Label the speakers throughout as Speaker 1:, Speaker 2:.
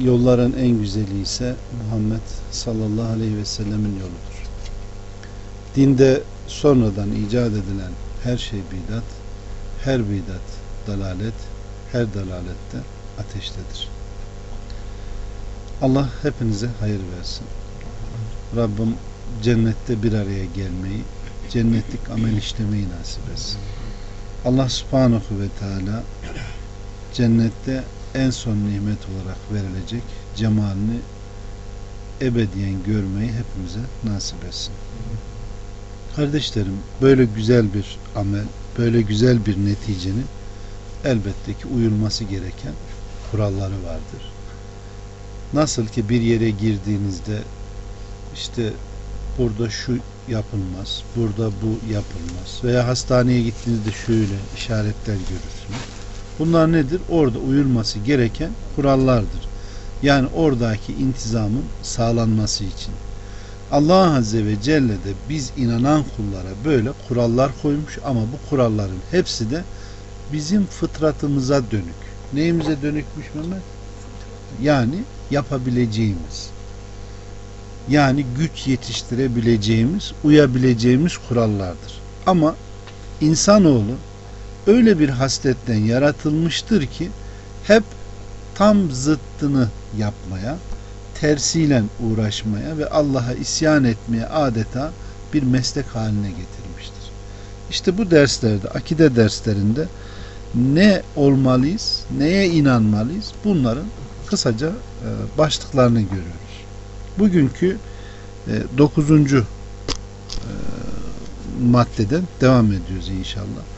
Speaker 1: yolların en güzeli ise Muhammed sallallahu aleyhi ve sellemin yoludur. Dinde sonradan icat edilen her şey bidat, her bidat dalalet, her dalalette ateştedir. Allah hepinize hayır versin. Rabbim cennette bir araya gelmeyi, cennetlik amel işlemeyi nasip etsin. Allah subhanahu ve teala cennette en son nimet olarak verilecek cemalini ebediyen görmeyi hepimize nasip etsin. Kardeşlerim böyle güzel bir amel, böyle güzel bir neticenin elbette ki uyulması gereken kuralları vardır. Nasıl ki bir yere girdiğinizde işte burada şu yapılmaz, burada bu yapılmaz veya hastaneye gittiğinizde şöyle işaretler görürsünüz. Bunlar nedir? Orada uyulması gereken kurallardır. Yani oradaki intizamın sağlanması için. Allah Azze ve Celle de biz inanan kullara böyle kurallar koymuş ama bu kuralların hepsi de bizim fıtratımıza dönük. Neyimize dönükmüş Mehmet? Yani yapabileceğimiz. Yani güç yetiştirebileceğimiz, uyabileceğimiz kurallardır. Ama insanoğlu öyle bir hasletten yaratılmıştır ki hep tam zıttını yapmaya, tersiyle uğraşmaya ve Allah'a isyan etmeye adeta bir meslek haline getirmiştir. İşte bu derslerde, akide derslerinde ne olmalıyız, neye inanmalıyız bunların kısaca e, başlıklarını görüyoruz. Bugünkü e, dokuzuncu e, maddeden devam ediyoruz inşallah.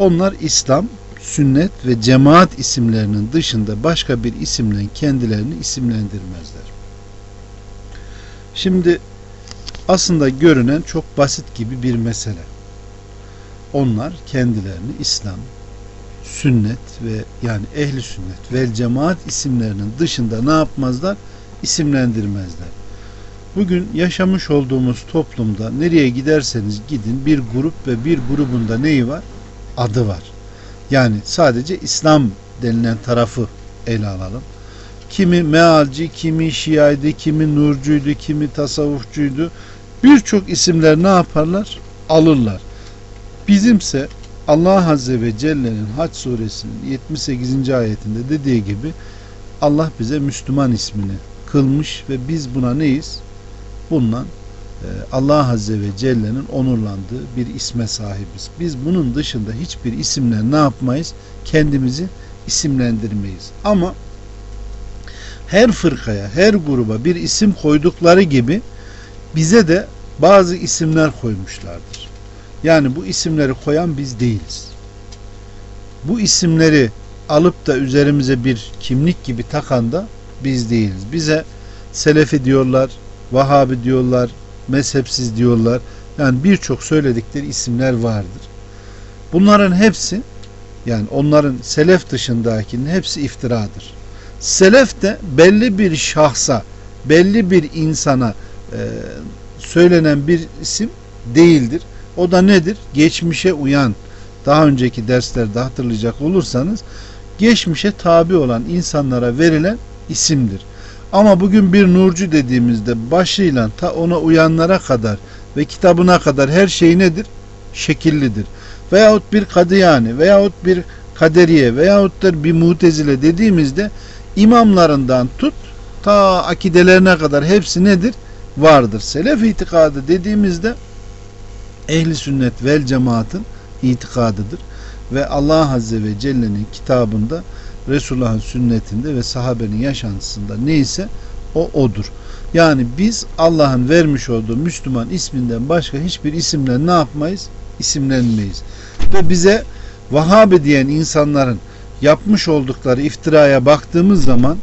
Speaker 1: Onlar İslam, sünnet ve cemaat isimlerinin dışında başka bir isimle kendilerini isimlendirmezler. Şimdi aslında görünen çok basit gibi bir mesele. Onlar kendilerini İslam, sünnet ve yani ehli sünnet ve cemaat isimlerinin dışında ne yapmazlar? İsimlendirmezler. Bugün yaşamış olduğumuz toplumda nereye giderseniz gidin bir grup ve bir grubunda neyi var? Adı var. Yani sadece İslam denilen tarafı ele alalım. Kimi mealci, kimi şiaydı, kimi nurcuydu, kimi tasavvufcuydu. Birçok isimler ne yaparlar? Alırlar. Bizimse Allah Azze ve Celle'nin Haç suresinin 78. ayetinde dediği gibi Allah bize Müslüman ismini kılmış ve biz buna neyiz? Bundan Allah Azze ve Celle'nin onurlandığı bir isme sahibiz. Biz bunun dışında hiçbir isimle ne yapmayız? Kendimizi isimlendirmeyiz. Ama her fırkaya, her gruba bir isim koydukları gibi bize de bazı isimler koymuşlardır. Yani bu isimleri koyan biz değiliz. Bu isimleri alıp da üzerimize bir kimlik gibi takan da biz değiliz. Bize Selefi diyorlar, Vahabi diyorlar, mezhepsiz diyorlar. Yani birçok söyledikleri isimler vardır. Bunların hepsi yani onların selef dışındakinin hepsi iftiradır. Selef de belli bir şahsa, belli bir insana e, söylenen bir isim değildir. O da nedir? Geçmişe uyan, daha önceki derslerde hatırlayacak olursanız, geçmişe tabi olan insanlara verilen isimdir. Ama bugün bir nurcu dediğimizde başıyla ta ona uyanlara kadar ve kitabına kadar her şey nedir? Şekillidir. Veyahut bir kadıyani veyahut bir kaderiye veyahut da bir mutezile dediğimizde imamlarından tut ta akidelerine kadar hepsi nedir? Vardır. Selef itikadı dediğimizde ehli sünnet vel cemaatın itikadıdır. Ve Allah Azze ve Celle'nin kitabında Resulullah'ın sünnetinde ve sahabenin yaşantısında neyse o odur. Yani biz Allah'ın vermiş olduğu Müslüman isminden başka hiçbir isimle ne yapmayız? İsimlenmeyiz. Ve bize Vahabi diyen insanların yapmış oldukları iftiraya baktığımız zaman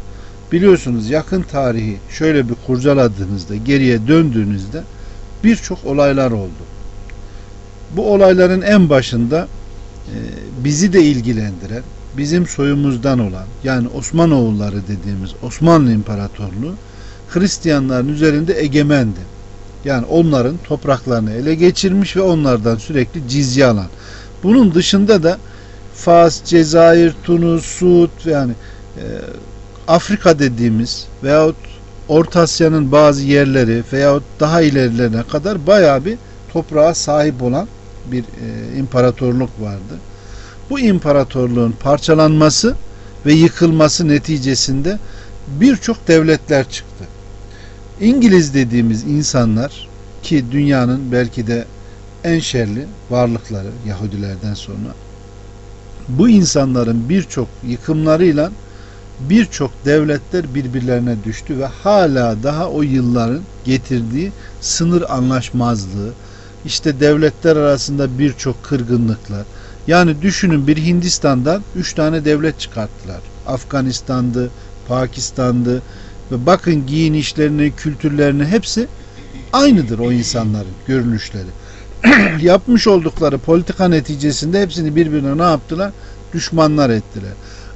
Speaker 1: biliyorsunuz yakın tarihi şöyle bir kurcaladığınızda, geriye döndüğünüzde birçok olaylar oldu. Bu olayların en başında e, bizi de ilgilendiren, bizim soyumuzdan olan yani Osmanoğulları dediğimiz Osmanlı İmparatorluğu Hristiyanların üzerinde egemendi. Yani onların topraklarını ele geçirmiş ve onlardan sürekli cizye alan. Bunun dışında da Fas, Cezayir, Tunus, Suud yani e, Afrika dediğimiz veyahut Orta Asya'nın bazı yerleri veyahut daha ilerilerine kadar bayağı bir toprağa sahip olan bir e, imparatorluk vardı. Bu imparatorluğun parçalanması ve yıkılması neticesinde birçok devletler çıktı. İngiliz dediğimiz insanlar ki dünyanın belki de en şerli varlıkları Yahudilerden sonra bu insanların birçok yıkımlarıyla birçok devletler birbirlerine düştü ve hala daha o yılların getirdiği sınır anlaşmazlığı, işte devletler arasında birçok kırgınlıklar. Yani düşünün bir Hindistan'dan üç tane devlet çıkarttılar. Afganistan'dı, Pakistan'dı ve bakın giyinişlerini, kültürlerini hepsi aynıdır o insanların görünüşleri. Yapmış oldukları politika neticesinde hepsini birbirine ne yaptılar? Düşmanlar ettiler.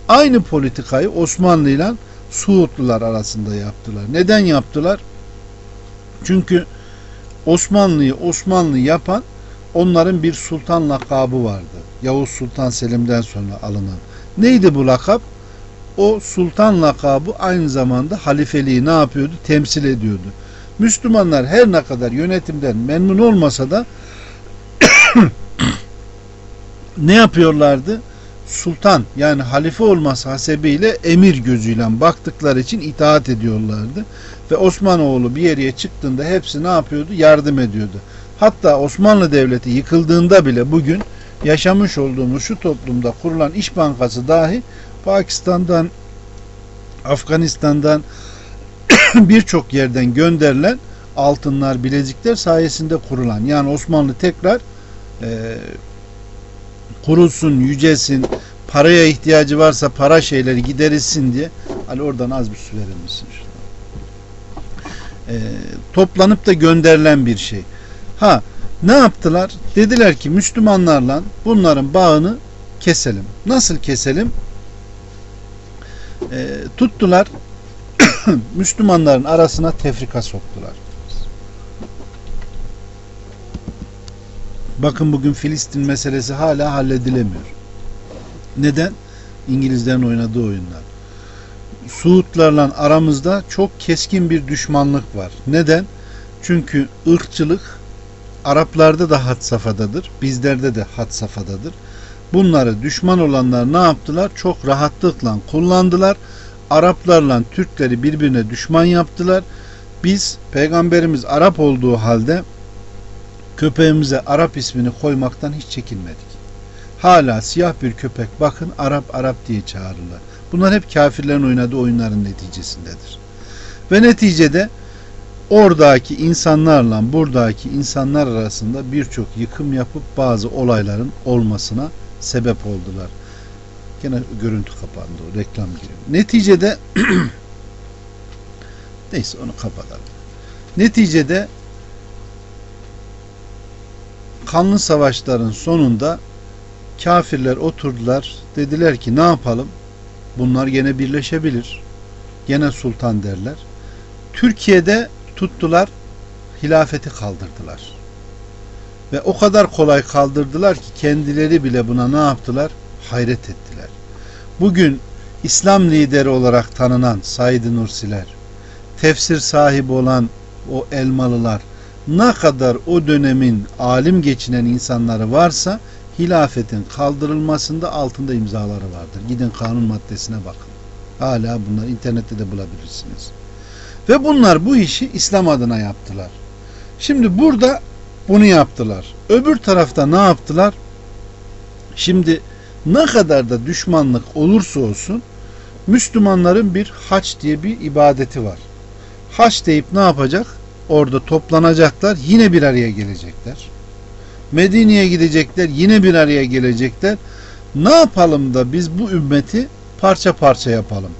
Speaker 1: Aynı politikayı Osmanlı ile Suudlular arasında yaptılar. Neden yaptılar? Çünkü Osmanlı'yı Osmanlı yapan onların bir sultan lakabı vardı. Yavuz Sultan Selim'den sonra alınan. Neydi bu lakap? O sultan lakabı aynı zamanda halifeliği ne yapıyordu? Temsil ediyordu. Müslümanlar her ne kadar yönetimden memnun olmasa da ne yapıyorlardı? Sultan yani halife olması hasebiyle emir gözüyle baktıkları için itaat ediyorlardı. Ve Osmanoğlu bir yere çıktığında hepsi ne yapıyordu? Yardım ediyordu. Hatta Osmanlı Devleti yıkıldığında bile bugün yaşamış olduğumuz şu toplumda kurulan İş Bankası dahi Pakistan'dan, Afganistan'dan birçok yerden gönderilen altınlar, bilezikler sayesinde kurulan. Yani Osmanlı tekrar e, kurulsun, yücesin, paraya ihtiyacı varsa para şeyleri giderilsin diye Ali oradan az bir su verir misin? E, toplanıp da gönderilen bir şey. Ha ne yaptılar? Dediler ki Müslümanlarla bunların bağını keselim. Nasıl keselim? E, tuttular Müslümanların arasına tefrika soktular. Bakın bugün Filistin meselesi hala halledilemiyor. Neden? İngilizlerin oynadığı oyunlar. Suudlarla aramızda çok keskin bir düşmanlık var. Neden? Çünkü ırkçılık Araplarda da had safhadadır. Bizlerde de had safhadadır. Bunları düşman olanlar ne yaptılar? Çok rahatlıkla kullandılar. Araplarla Türkleri birbirine düşman yaptılar. Biz peygamberimiz Arap olduğu halde köpeğimize Arap ismini koymaktan hiç çekinmedik. Hala siyah bir köpek bakın Arap Arap diye çağırırlar. Bunlar hep kafirlerin oynadığı oyunların neticesindedir. Ve neticede oradaki insanlarla buradaki insanlar arasında birçok yıkım yapıp bazı olayların olmasına sebep oldular. Gene görüntü kapandı reklam giriyor. Neticede neyse onu kapatalım. Neticede kanlı savaşların sonunda kafirler oturdular. Dediler ki ne yapalım? Bunlar gene birleşebilir. Gene sultan derler. Türkiye'de tuttular hilafeti kaldırdılar. Ve o kadar kolay kaldırdılar ki kendileri bile buna ne yaptılar? Hayret ettiler. Bugün İslam lideri olarak tanınan Said Nursiler, tefsir sahibi olan o elmalılar, ne kadar o dönemin alim geçinen insanları varsa hilafetin kaldırılmasında altında imzaları vardır. Gidin kanun maddesine bakın. Hala bunlar internette de bulabilirsiniz. Ve bunlar bu işi İslam adına yaptılar. Şimdi burada bunu yaptılar. Öbür tarafta ne yaptılar? Şimdi ne kadar da düşmanlık olursa olsun Müslümanların bir haç diye bir ibadeti var. Haç deyip ne yapacak? Orada toplanacaklar. Yine bir araya gelecekler. Medine'ye gidecekler. Yine bir araya gelecekler. Ne yapalım da biz bu ümmeti parça parça yapalım.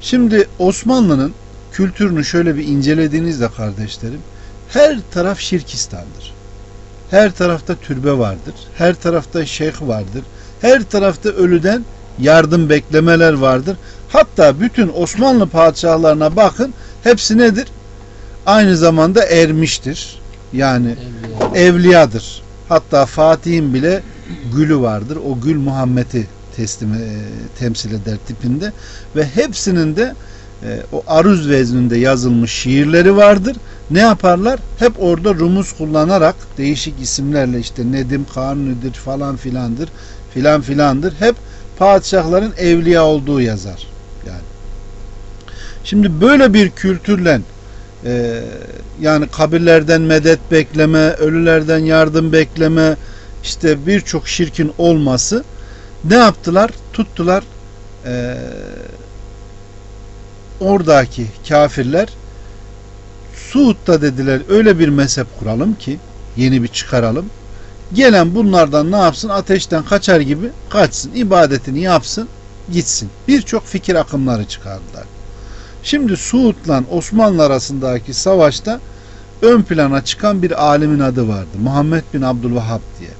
Speaker 1: Şimdi Osmanlı'nın kültürünü şöyle bir incelediğinizde kardeşlerim her taraf şirkistandır. Her tarafta türbe vardır. Her tarafta şeyh vardır. Her tarafta ölüden yardım beklemeler vardır. Hatta bütün Osmanlı padişahlarına bakın hepsi nedir? Aynı zamanda ermiştir. Yani
Speaker 2: Evliya.
Speaker 1: evliyadır. Hatta Fatih'in bile gülü vardır. O gül Muhammed'i teslim, e, temsil eder tipinde ve hepsinin de e, o aruz vezninde yazılmış şiirleri vardır. Ne yaparlar? Hep orada rumuz kullanarak değişik isimlerle işte Nedim Kanuni'dir falan filandır filan filandır. Hep padişahların evliya olduğu yazar. Yani. Şimdi böyle bir kültürle e, yani kabirlerden medet bekleme, ölülerden yardım bekleme, işte birçok şirkin olması ne yaptılar? Tuttular e, oradaki kafirler Suud'da dediler öyle bir mezhep kuralım ki yeni bir çıkaralım. Gelen bunlardan ne yapsın? Ateşten kaçar gibi kaçsın. ibadetini yapsın. Gitsin. Birçok fikir akımları çıkardılar. Şimdi Suud'la Osmanlı arasındaki savaşta ön plana çıkan bir alimin adı vardı. Muhammed bin Abdülvahhab diye.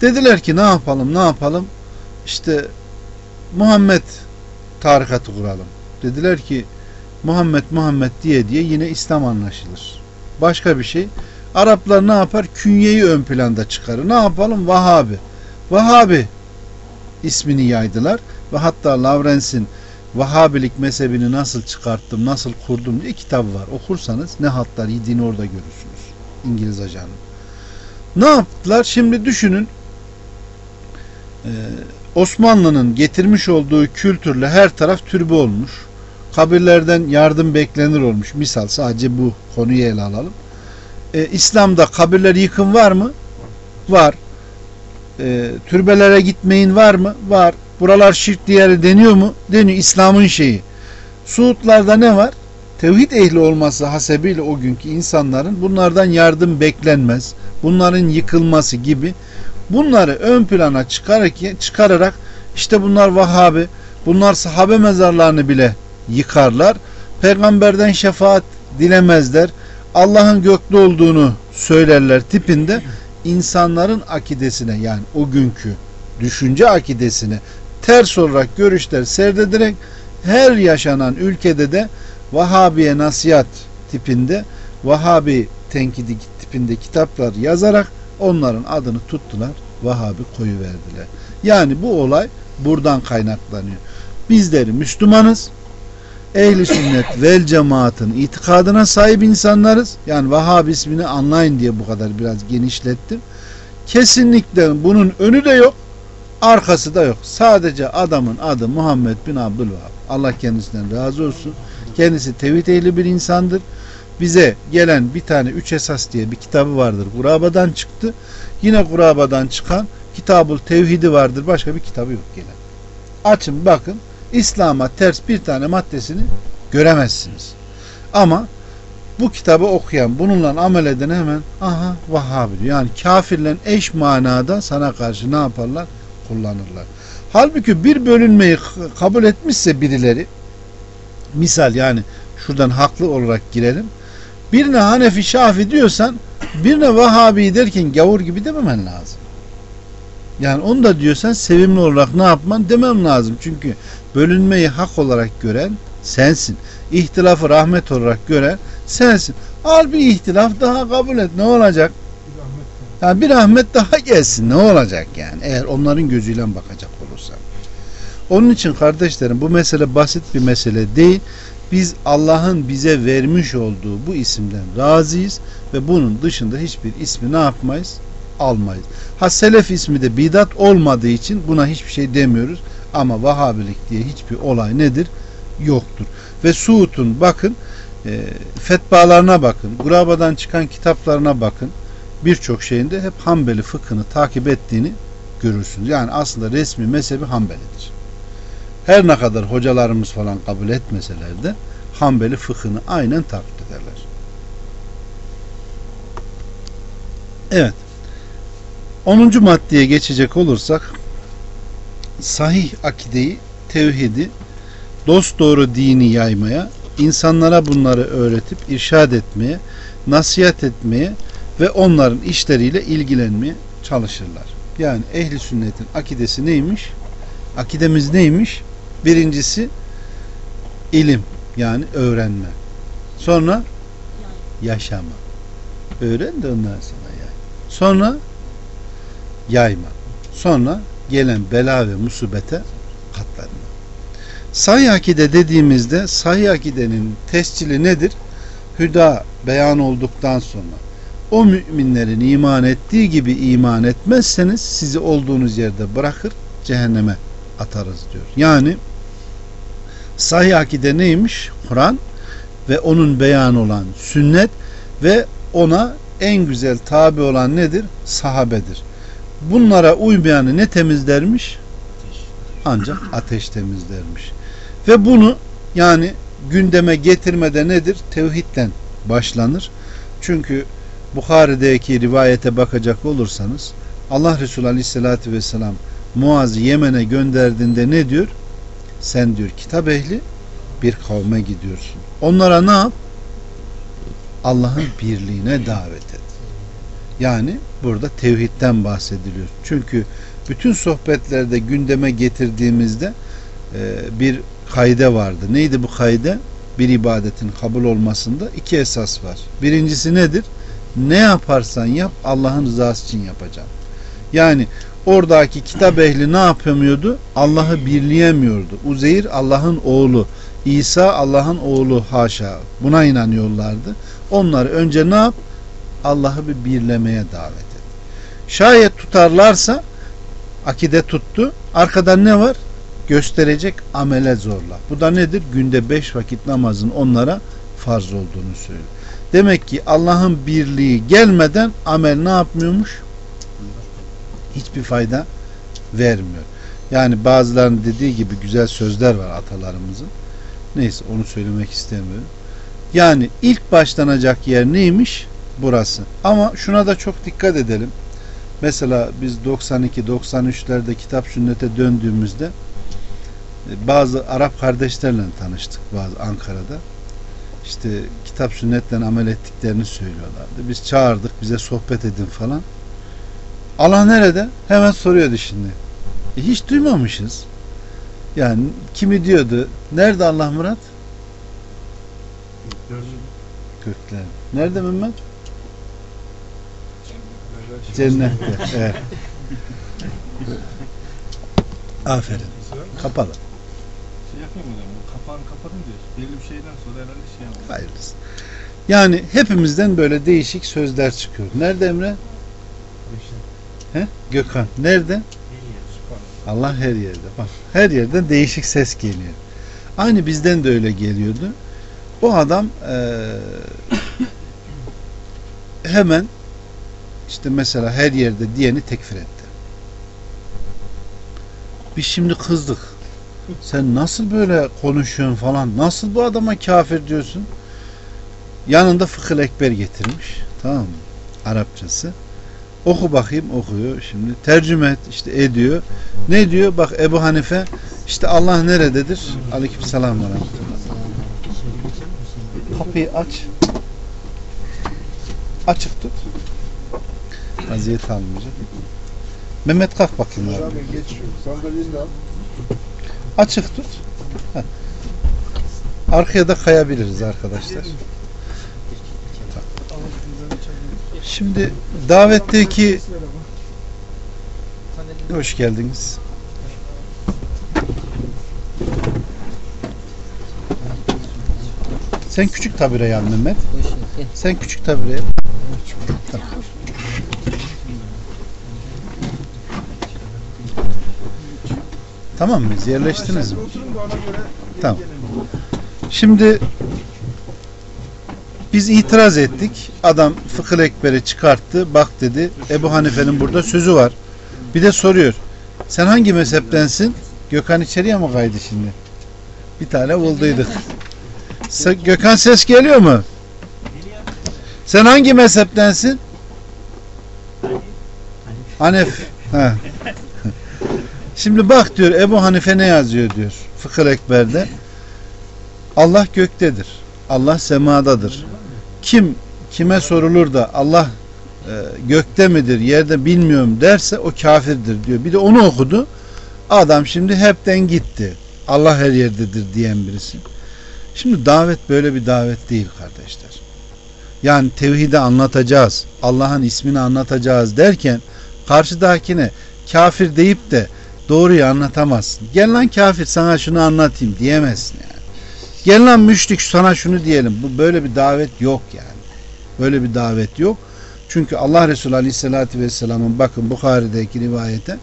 Speaker 1: Dediler ki ne yapalım ne yapalım? İşte Muhammed tarikatı kuralım. Dediler ki Muhammed Muhammed diye diye yine İslam anlaşılır. Başka bir şey. Araplar ne yapar? Künyeyi ön planda çıkarır. Ne yapalım? Vahabi. Vahabi ismini yaydılar ve hatta Lawrence'in Vahabilik mezhebini nasıl çıkarttım, nasıl kurdum diye kitabı var. Okursanız ne hatlar yediğini orada görürsünüz. İngiliz ajanı. Ne yaptılar? Şimdi düşünün Osmanlı'nın getirmiş olduğu kültürle her taraf türbe olmuş. Kabirlerden yardım beklenir olmuş. Misal sadece bu konuyu ele alalım. Ee, İslam'da kabirler yıkım var mı? Var. Ee, türbelere gitmeyin var mı? Var. Buralar şirk diyarı deniyor mu? Deniyor. İslam'ın şeyi. Suudlarda ne var? Tevhid ehli olması hasebiyle o günkü insanların bunlardan yardım beklenmez. Bunların yıkılması gibi bunları ön plana çıkararak, çıkararak işte bunlar Vahabi, bunlar sahabe mezarlarını bile yıkarlar. Peygamberden şefaat dilemezler. Allah'ın gökte olduğunu söylerler tipinde insanların akidesine yani o günkü düşünce akidesine ters olarak görüşler serdederek her yaşanan ülkede de Vahabiye nasihat tipinde Vahabi tenkidi tipinde kitaplar yazarak onların adını tuttular Vahabi koyu verdiler. Yani bu olay buradan kaynaklanıyor. Bizleri Müslümanız. Ehli sünnet vel cemaatın itikadına sahip insanlarız. Yani Vahabi ismini anlayın diye bu kadar biraz genişlettim. Kesinlikle bunun önü de yok, arkası da yok. Sadece adamın adı Muhammed bin Abdülvahab. Allah kendisinden razı olsun. Kendisi tevhid ehli bir insandır. Bize gelen bir tane üç esas diye bir kitabı vardır. Gurabadan çıktı. Yine Gurabadan çıkan Kitabul Tevhidi vardır. Başka bir kitabı yok gelen. Açın bakın. İslam'a ters bir tane maddesini göremezsiniz. Ama bu kitabı okuyan, bununla amel eden hemen aha Vahhabi diyor. Yani kafirlerin eş manada sana karşı ne yaparlar? Kullanırlar. Halbuki bir bölünmeyi kabul etmişse birileri misal yani şuradan haklı olarak girelim. Birine Hanefi Şafi diyorsan birine Vahabi derken gavur gibi dememen lazım. Yani onu da diyorsan sevimli olarak ne yapman demem lazım. Çünkü bölünmeyi hak olarak gören sensin. İhtilafı rahmet olarak gören sensin. Al bir ihtilaf daha kabul et. Ne olacak? Yani bir rahmet daha gelsin. Ne olacak yani? Eğer onların gözüyle bakacak olursan. Onun için kardeşlerim bu mesele basit bir mesele değil. Biz Allah'ın bize vermiş olduğu bu isimden razıyız ve bunun dışında hiçbir ismi ne yapmayız? Almayız. Ha selef ismi de bidat olmadığı için buna hiçbir şey demiyoruz. Ama Vahabilik diye hiçbir olay nedir? Yoktur. Ve Suud'un bakın e, fetvalarına bakın. Gurabadan çıkan kitaplarına bakın. Birçok şeyinde hep Hanbeli fıkhını takip ettiğini görürsünüz. Yani aslında resmi mezhebi Hanbelidir. Her ne kadar hocalarımız falan kabul etmeseler de Hanbeli fıkhını aynen takip ederler. Evet. 10. maddeye geçecek olursak sahih akideyi, tevhidi dost doğru dini yaymaya, insanlara bunları öğretip irşad etmeye, nasihat etmeye ve onların işleriyle ilgilenmeye çalışırlar. Yani ehli sünnetin akidesi neymiş? Akidemiz neymiş? Birincisi ilim yani öğrenme. Sonra yaşama. Öğren de ondan sonra yay. Sonra yayma. Sonra gelen bela ve musibete katlanma. Sahih akide dediğimizde sahih akidenin tescili nedir? Hüda beyan olduktan sonra o müminlerin iman ettiği gibi iman etmezseniz sizi olduğunuz yerde bırakır cehenneme atarız diyor. Yani sahih akide neymiş? Kur'an ve onun beyan olan sünnet ve ona en güzel tabi olan nedir? Sahabedir. Bunlara uymayanı ne temizlermiş? Ancak ateş temizlermiş. Ve bunu yani gündeme getirmede nedir? Tevhidden başlanır. Çünkü Bukhari'deki rivayete bakacak olursanız Allah Resulü Aleyhisselatü Vesselam Muaz'ı Yemen'e gönderdiğinde ne diyor? Sen diyor kitap ehli bir kavme gidiyorsun. Onlara ne yap? Allah'ın birliğine davet et. Yani burada tevhidden bahsediliyor. Çünkü bütün sohbetlerde gündeme getirdiğimizde e, bir kaide vardı. Neydi bu kaide? Bir ibadetin kabul olmasında iki esas var. Birincisi nedir? Ne yaparsan yap Allah'ın rızası için yapacağım. Yani oradaki kitap ehli ne yapamıyordu? Allah'ı birleyemiyordu. Uzeyr Allah'ın oğlu. İsa Allah'ın oğlu haşa. Buna inanıyorlardı. Onları önce ne yap? Allah'ı bir birlemeye davet et. Şayet tutarlarsa akide tuttu. Arkadan ne var? Gösterecek amele zorla. Bu da nedir? Günde beş vakit namazın onlara farz olduğunu söylüyor. Demek ki Allah'ın birliği gelmeden amel ne yapmıyormuş? Hiçbir fayda vermiyor. Yani bazılarının dediği gibi güzel sözler var atalarımızın. Neyse onu söylemek istemiyorum. Yani ilk başlanacak yer neymiş? Burası. Ama şuna da çok dikkat edelim. Mesela biz 92-93'lerde kitap sünnete döndüğümüzde e, bazı Arap kardeşlerle tanıştık bazı Ankara'da. İşte kitap sünnetle amel ettiklerini söylüyorlardı. Biz çağırdık bize sohbet edin falan. Allah nerede? Hemen soruyordu şimdi. E hiç duymamışız. Yani kimi diyordu? Nerede Allah Murat? Gökler. Nerede Mehmet? Cennette. Evet. Aferin. Kapalı.
Speaker 2: Şey yapayım mı? Bu kapağını kapatın diyor. Belli bir şeyden sonra herhalde şey yapalım.
Speaker 1: Hayırlısı. Yani hepimizden böyle değişik sözler çıkıyor. Nerede Emre? He? Gökhan. Nerede? Allah her yerde. Bak her yerden değişik ses geliyor. Aynı bizden de öyle geliyordu. O adam eee, hemen işte mesela her yerde diyeni tekfir etti. Biz şimdi kızdık. Sen nasıl böyle konuşuyorsun falan? Nasıl bu adama kafir diyorsun? Yanında fıkıh ekber getirmiş. Tamam mı? Arapçası. Oku bakayım okuyor şimdi. Tercüme et işte ediyor. Ne diyor? Bak Ebu Hanife işte Allah nerededir? Aleyküm selam rahmetullah. Kapıyı aç. Açık tut. Vaziyet almayacak. Mehmet kalk bakayım abi.
Speaker 3: Abi geç şu sandalyeni de al.
Speaker 1: Açık tut. Heh. Arkaya da kayabiliriz arkadaşlar. Şimdi davetteki hoş geldiniz. Sen küçük tabire al Mehmet. Sen küçük tabire. Tamam. Tamam mıyız? Yerleştiniz mi? Tamam. Şimdi biz itiraz ettik. Adam fıkıh ekberi çıkarttı. Bak dedi Ebu Hanife'nin burada sözü var. Bir de soruyor. Sen hangi mezheptensin? Gökhan içeriye mi kaydı şimdi? Bir tane bulduyduk. Gökhan ses geliyor mu? Sen hangi mezheptensin? Hanef. Ha. Şimdi bak diyor Ebu Hanife ne yazıyor diyor. Fıkıh ekberde. Allah göktedir. Allah semadadır. Kim kime sorulur da Allah e, gökte midir, yerde bilmiyorum derse o kafirdir diyor. Bir de onu okudu. Adam şimdi hepten gitti. Allah her yerdedir diyen birisi. Şimdi davet böyle bir davet değil kardeşler. Yani tevhidi anlatacağız. Allah'ın ismini anlatacağız derken karşıdakine kafir deyip de doğruyu anlatamazsın. Gel lan kafir sana şunu anlatayım diyemezsin yani. Gel lan müşrik sana şunu diyelim. Bu böyle bir davet yok yani. Böyle bir davet yok. Çünkü Allah Resulü Aleyhisselatü Vesselam'ın bakın Bukhari'deki rivayete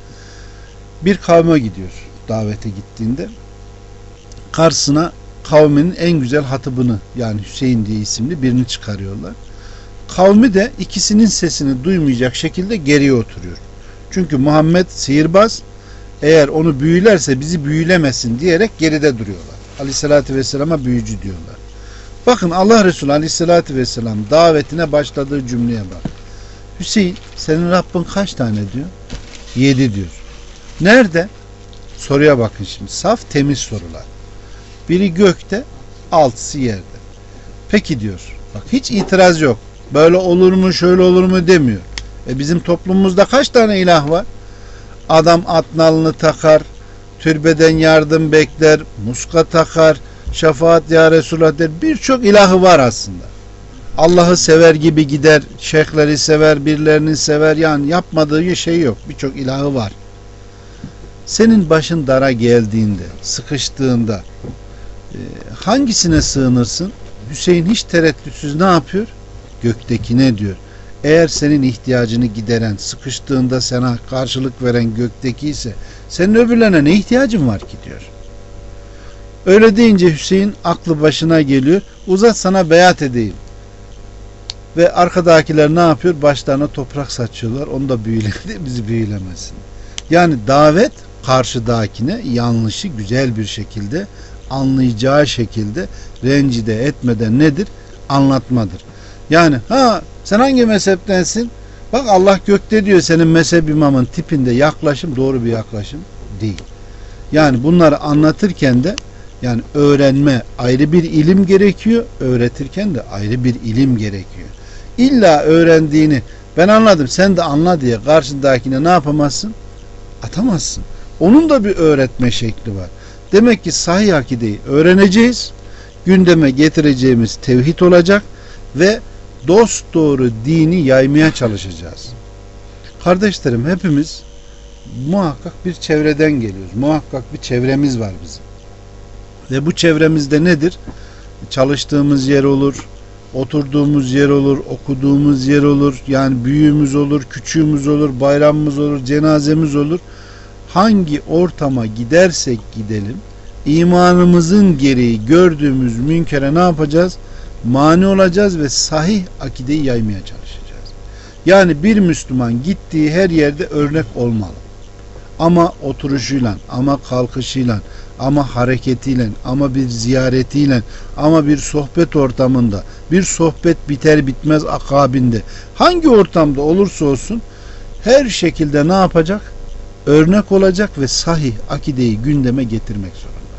Speaker 1: bir kavme gidiyor davete gittiğinde karşısına kavminin en güzel hatıbını yani Hüseyin diye isimli birini çıkarıyorlar. Kavmi de ikisinin sesini duymayacak şekilde geriye oturuyor. Çünkü Muhammed sihirbaz eğer onu büyülerse bizi büyülemesin diyerek geride duruyorlar. Aleyhissalatü Vesselam'a büyücü diyorlar. Bakın Allah Resulü Aleyhisselatü Vesselam davetine başladığı cümleye bak. Hüseyin senin Rabbin kaç tane diyor? Yedi diyor. Nerede? Soruya bakın şimdi. Saf temiz sorular. Biri gökte, altısı yerde. Peki diyor. Bak hiç itiraz yok. Böyle olur mu, şöyle olur mu demiyor. E bizim toplumumuzda kaç tane ilah var? Adam at nalını takar, türbeden yardım bekler, muska takar, şefaat ya Resulullah der. Birçok ilahı var aslında. Allah'ı sever gibi gider, şeyhleri sever, birilerini sever. Yani yapmadığı şey yok. Birçok ilahı var. Senin başın dara geldiğinde, sıkıştığında e, hangisine sığınırsın? Hüseyin hiç tereddütsüz ne yapıyor? Göktekine diyor. Eğer senin ihtiyacını gideren, sıkıştığında sana karşılık veren gökteki ise senin öbürlerine ne ihtiyacın var ki diyor. Öyle deyince Hüseyin aklı başına geliyor. Uzat sana beyat edeyim. Ve arkadakiler ne yapıyor? Başlarına toprak saçıyorlar. Onu da büyüledi, bizi büyülemesin. Yani davet karşıdakine yanlışı güzel bir şekilde anlayacağı şekilde rencide etmeden nedir? Anlatmadır. Yani ha sen hangi mezheptensin? Bak Allah gökte diyor senin mezhep imamın tipinde yaklaşım doğru bir yaklaşım değil. Yani bunları anlatırken de yani öğrenme ayrı bir ilim gerekiyor. Öğretirken de ayrı bir ilim gerekiyor. İlla öğrendiğini ben anladım sen de anla diye karşındakine ne yapamazsın? Atamazsın. Onun da bir öğretme şekli var. Demek ki sahih akideyi öğreneceğiz. Gündeme getireceğimiz tevhid olacak ve dost doğru dini yaymaya çalışacağız. Kardeşlerim hepimiz muhakkak bir çevreden geliyoruz. Muhakkak bir çevremiz var bizim. Ve bu çevremizde nedir? Çalıştığımız yer olur, oturduğumuz yer olur, okuduğumuz yer olur, yani büyüğümüz olur, küçüğümüz olur, bayramımız olur, cenazemiz olur. Hangi ortama gidersek gidelim, imanımızın gereği gördüğümüz münkere ne yapacağız? Mani olacağız ve sahih akideyi yaymaya çalışacağız. Yani bir Müslüman gittiği her yerde örnek olmalı. Ama oturuşuyla, ama kalkışıyla, ama hareketiyle, ama bir ziyaretiyle, ama bir sohbet ortamında, bir sohbet biter bitmez akabinde, hangi ortamda olursa olsun her şekilde ne yapacak? Örnek olacak ve sahih akideyi gündeme getirmek zorunda.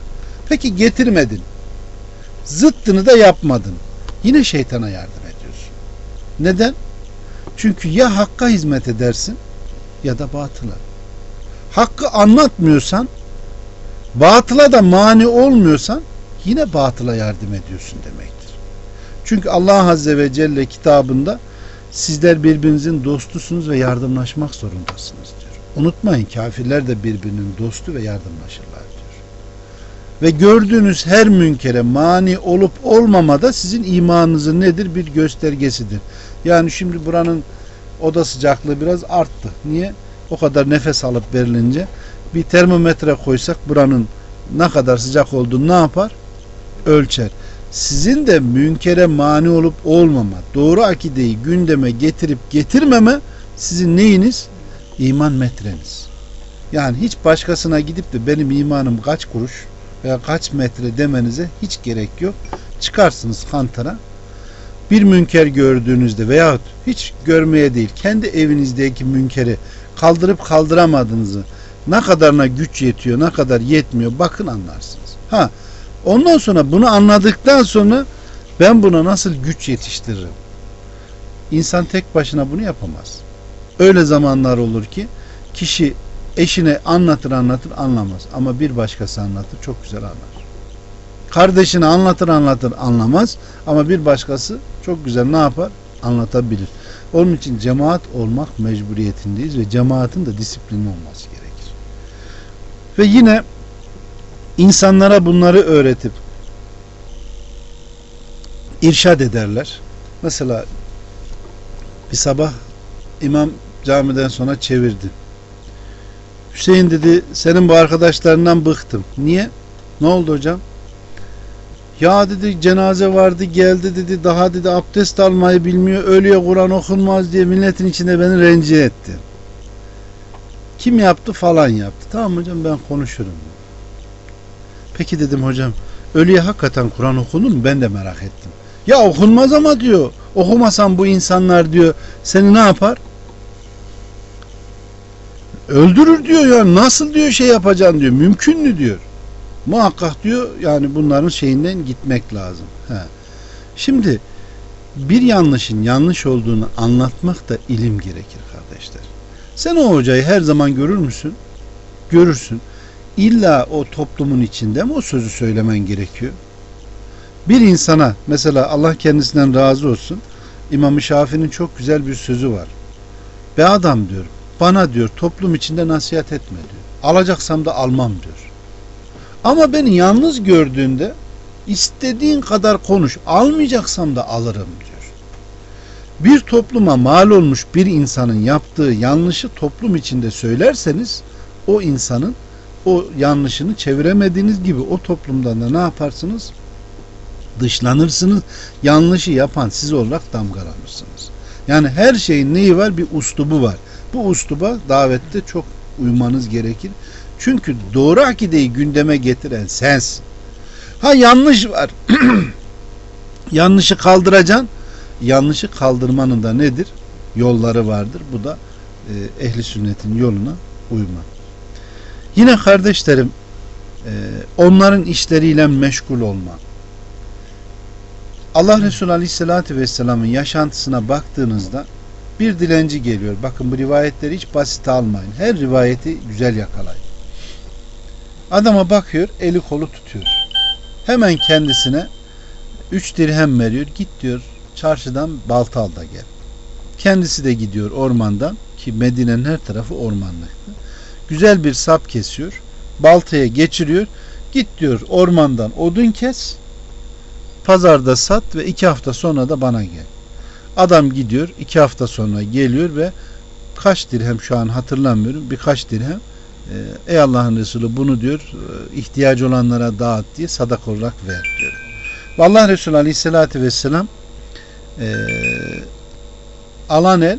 Speaker 1: Peki getirmedin. Zıttını da yapmadın. Yine şeytana yardım ediyorsun. Neden? Çünkü ya hakka hizmet edersin ya da batıla. Hakkı anlatmıyorsan batıla da mani olmuyorsan yine batıla yardım ediyorsun demektir. Çünkü Allah Azze ve Celle kitabında sizler birbirinizin dostusunuz ve yardımlaşmak zorundasınız diyor. Unutmayın kafirler de birbirinin dostu ve yardımlaşırlar. Ve gördüğünüz her münkere mani olup olmamada sizin imanınızın nedir? Bir göstergesidir. Yani şimdi buranın oda sıcaklığı biraz arttı. Niye? O kadar nefes alıp verilince bir termometre koysak buranın ne kadar sıcak olduğunu ne yapar? Ölçer. Sizin de münkere mani olup olmama, doğru akideyi gündeme getirip getirmeme sizin neyiniz? İman metreniz. Yani hiç başkasına gidip de benim imanım kaç kuruş veya kaç metre demenize hiç gerek yok. Çıkarsınız kantara. Bir münker gördüğünüzde veyahut hiç görmeye değil kendi evinizdeki münkeri kaldırıp kaldıramadığınızı ne kadarına güç yetiyor ne kadar yetmiyor bakın anlarsınız. Ha Ondan sonra bunu anladıktan sonra ben buna nasıl güç yetiştiririm? İnsan tek başına bunu yapamaz. Öyle zamanlar olur ki kişi eşine anlatır anlatır anlamaz. Ama bir başkası anlatır çok güzel anlar. Kardeşine anlatır anlatır anlamaz. Ama bir başkası çok güzel ne yapar? Anlatabilir. Onun için cemaat olmak mecburiyetindeyiz ve cemaatin de disiplinli olması gerekir. Ve yine insanlara bunları öğretip irşad ederler. Mesela bir sabah imam camiden sonra çevirdi. Hüseyin dedi senin bu arkadaşlarından bıktım. Niye? Ne oldu hocam? Ya dedi cenaze vardı geldi dedi daha dedi abdest almayı bilmiyor ölüye Kur'an okunmaz diye milletin içinde beni rencide etti. Kim yaptı falan yaptı. Tamam hocam ben konuşurum. Peki dedim hocam ölüye hakikaten Kur'an okunur mu? Ben de merak ettim. Ya okunmaz ama diyor. Okumasan bu insanlar diyor seni ne yapar? Öldürür diyor ya nasıl diyor şey yapacaksın diyor. Mümkün mü diyor. Muhakkak diyor yani bunların şeyinden gitmek lazım. He. Şimdi bir yanlışın yanlış olduğunu anlatmak da ilim gerekir kardeşler. Sen o hocayı her zaman görür müsün? Görürsün. İlla o toplumun içinde mi o sözü söylemen gerekiyor? Bir insana mesela Allah kendisinden razı olsun İmam-ı Şafii'nin çok güzel bir sözü var. Be adam diyor bana diyor toplum içinde nasihat etme diyor. Alacaksam da almam diyor. Ama beni yalnız gördüğünde istediğin kadar konuş almayacaksam da alırım diyor. Bir topluma mal olmuş bir insanın yaptığı yanlışı toplum içinde söylerseniz o insanın o yanlışını çeviremediğiniz gibi o toplumdan da ne yaparsınız? Dışlanırsınız. Yanlışı yapan siz olarak damgalanırsınız. Yani her şeyin neyi var? Bir ustubu var. Bu ustuba davette çok uymanız gerekir. Çünkü doğru akideyi gündeme getiren sensin. Ha yanlış var. Yanlışı kaldıracaksın. Yanlışı kaldırmanın da nedir? Yolları vardır. Bu da e, ehli sünnetin yoluna uyma. Yine kardeşlerim e, onların işleriyle meşgul olma. Allah Resulü Aleyhisselatü Vesselam'ın yaşantısına baktığınızda bir dilenci geliyor. Bakın bu rivayetleri hiç basit almayın. Her rivayeti güzel yakalayın. Adama bakıyor, eli kolu tutuyor. Hemen kendisine üç dirhem veriyor. Git diyor çarşıdan balta al da gel. Kendisi de gidiyor ormandan ki Medine'nin her tarafı ormanlıktı. Güzel bir sap kesiyor. Baltaya geçiriyor. Git diyor ormandan odun kes. Pazarda sat ve iki hafta sonra da bana gel. Adam gidiyor iki hafta sonra geliyor ve kaç dirhem şu an hatırlamıyorum birkaç dirhem e, ey Allah'ın Resulü bunu diyor e, ihtiyacı olanlara dağıt diye sadak olarak ver diyor. Ve Allah Resulü Aleyhisselatü Vesselam e, alan el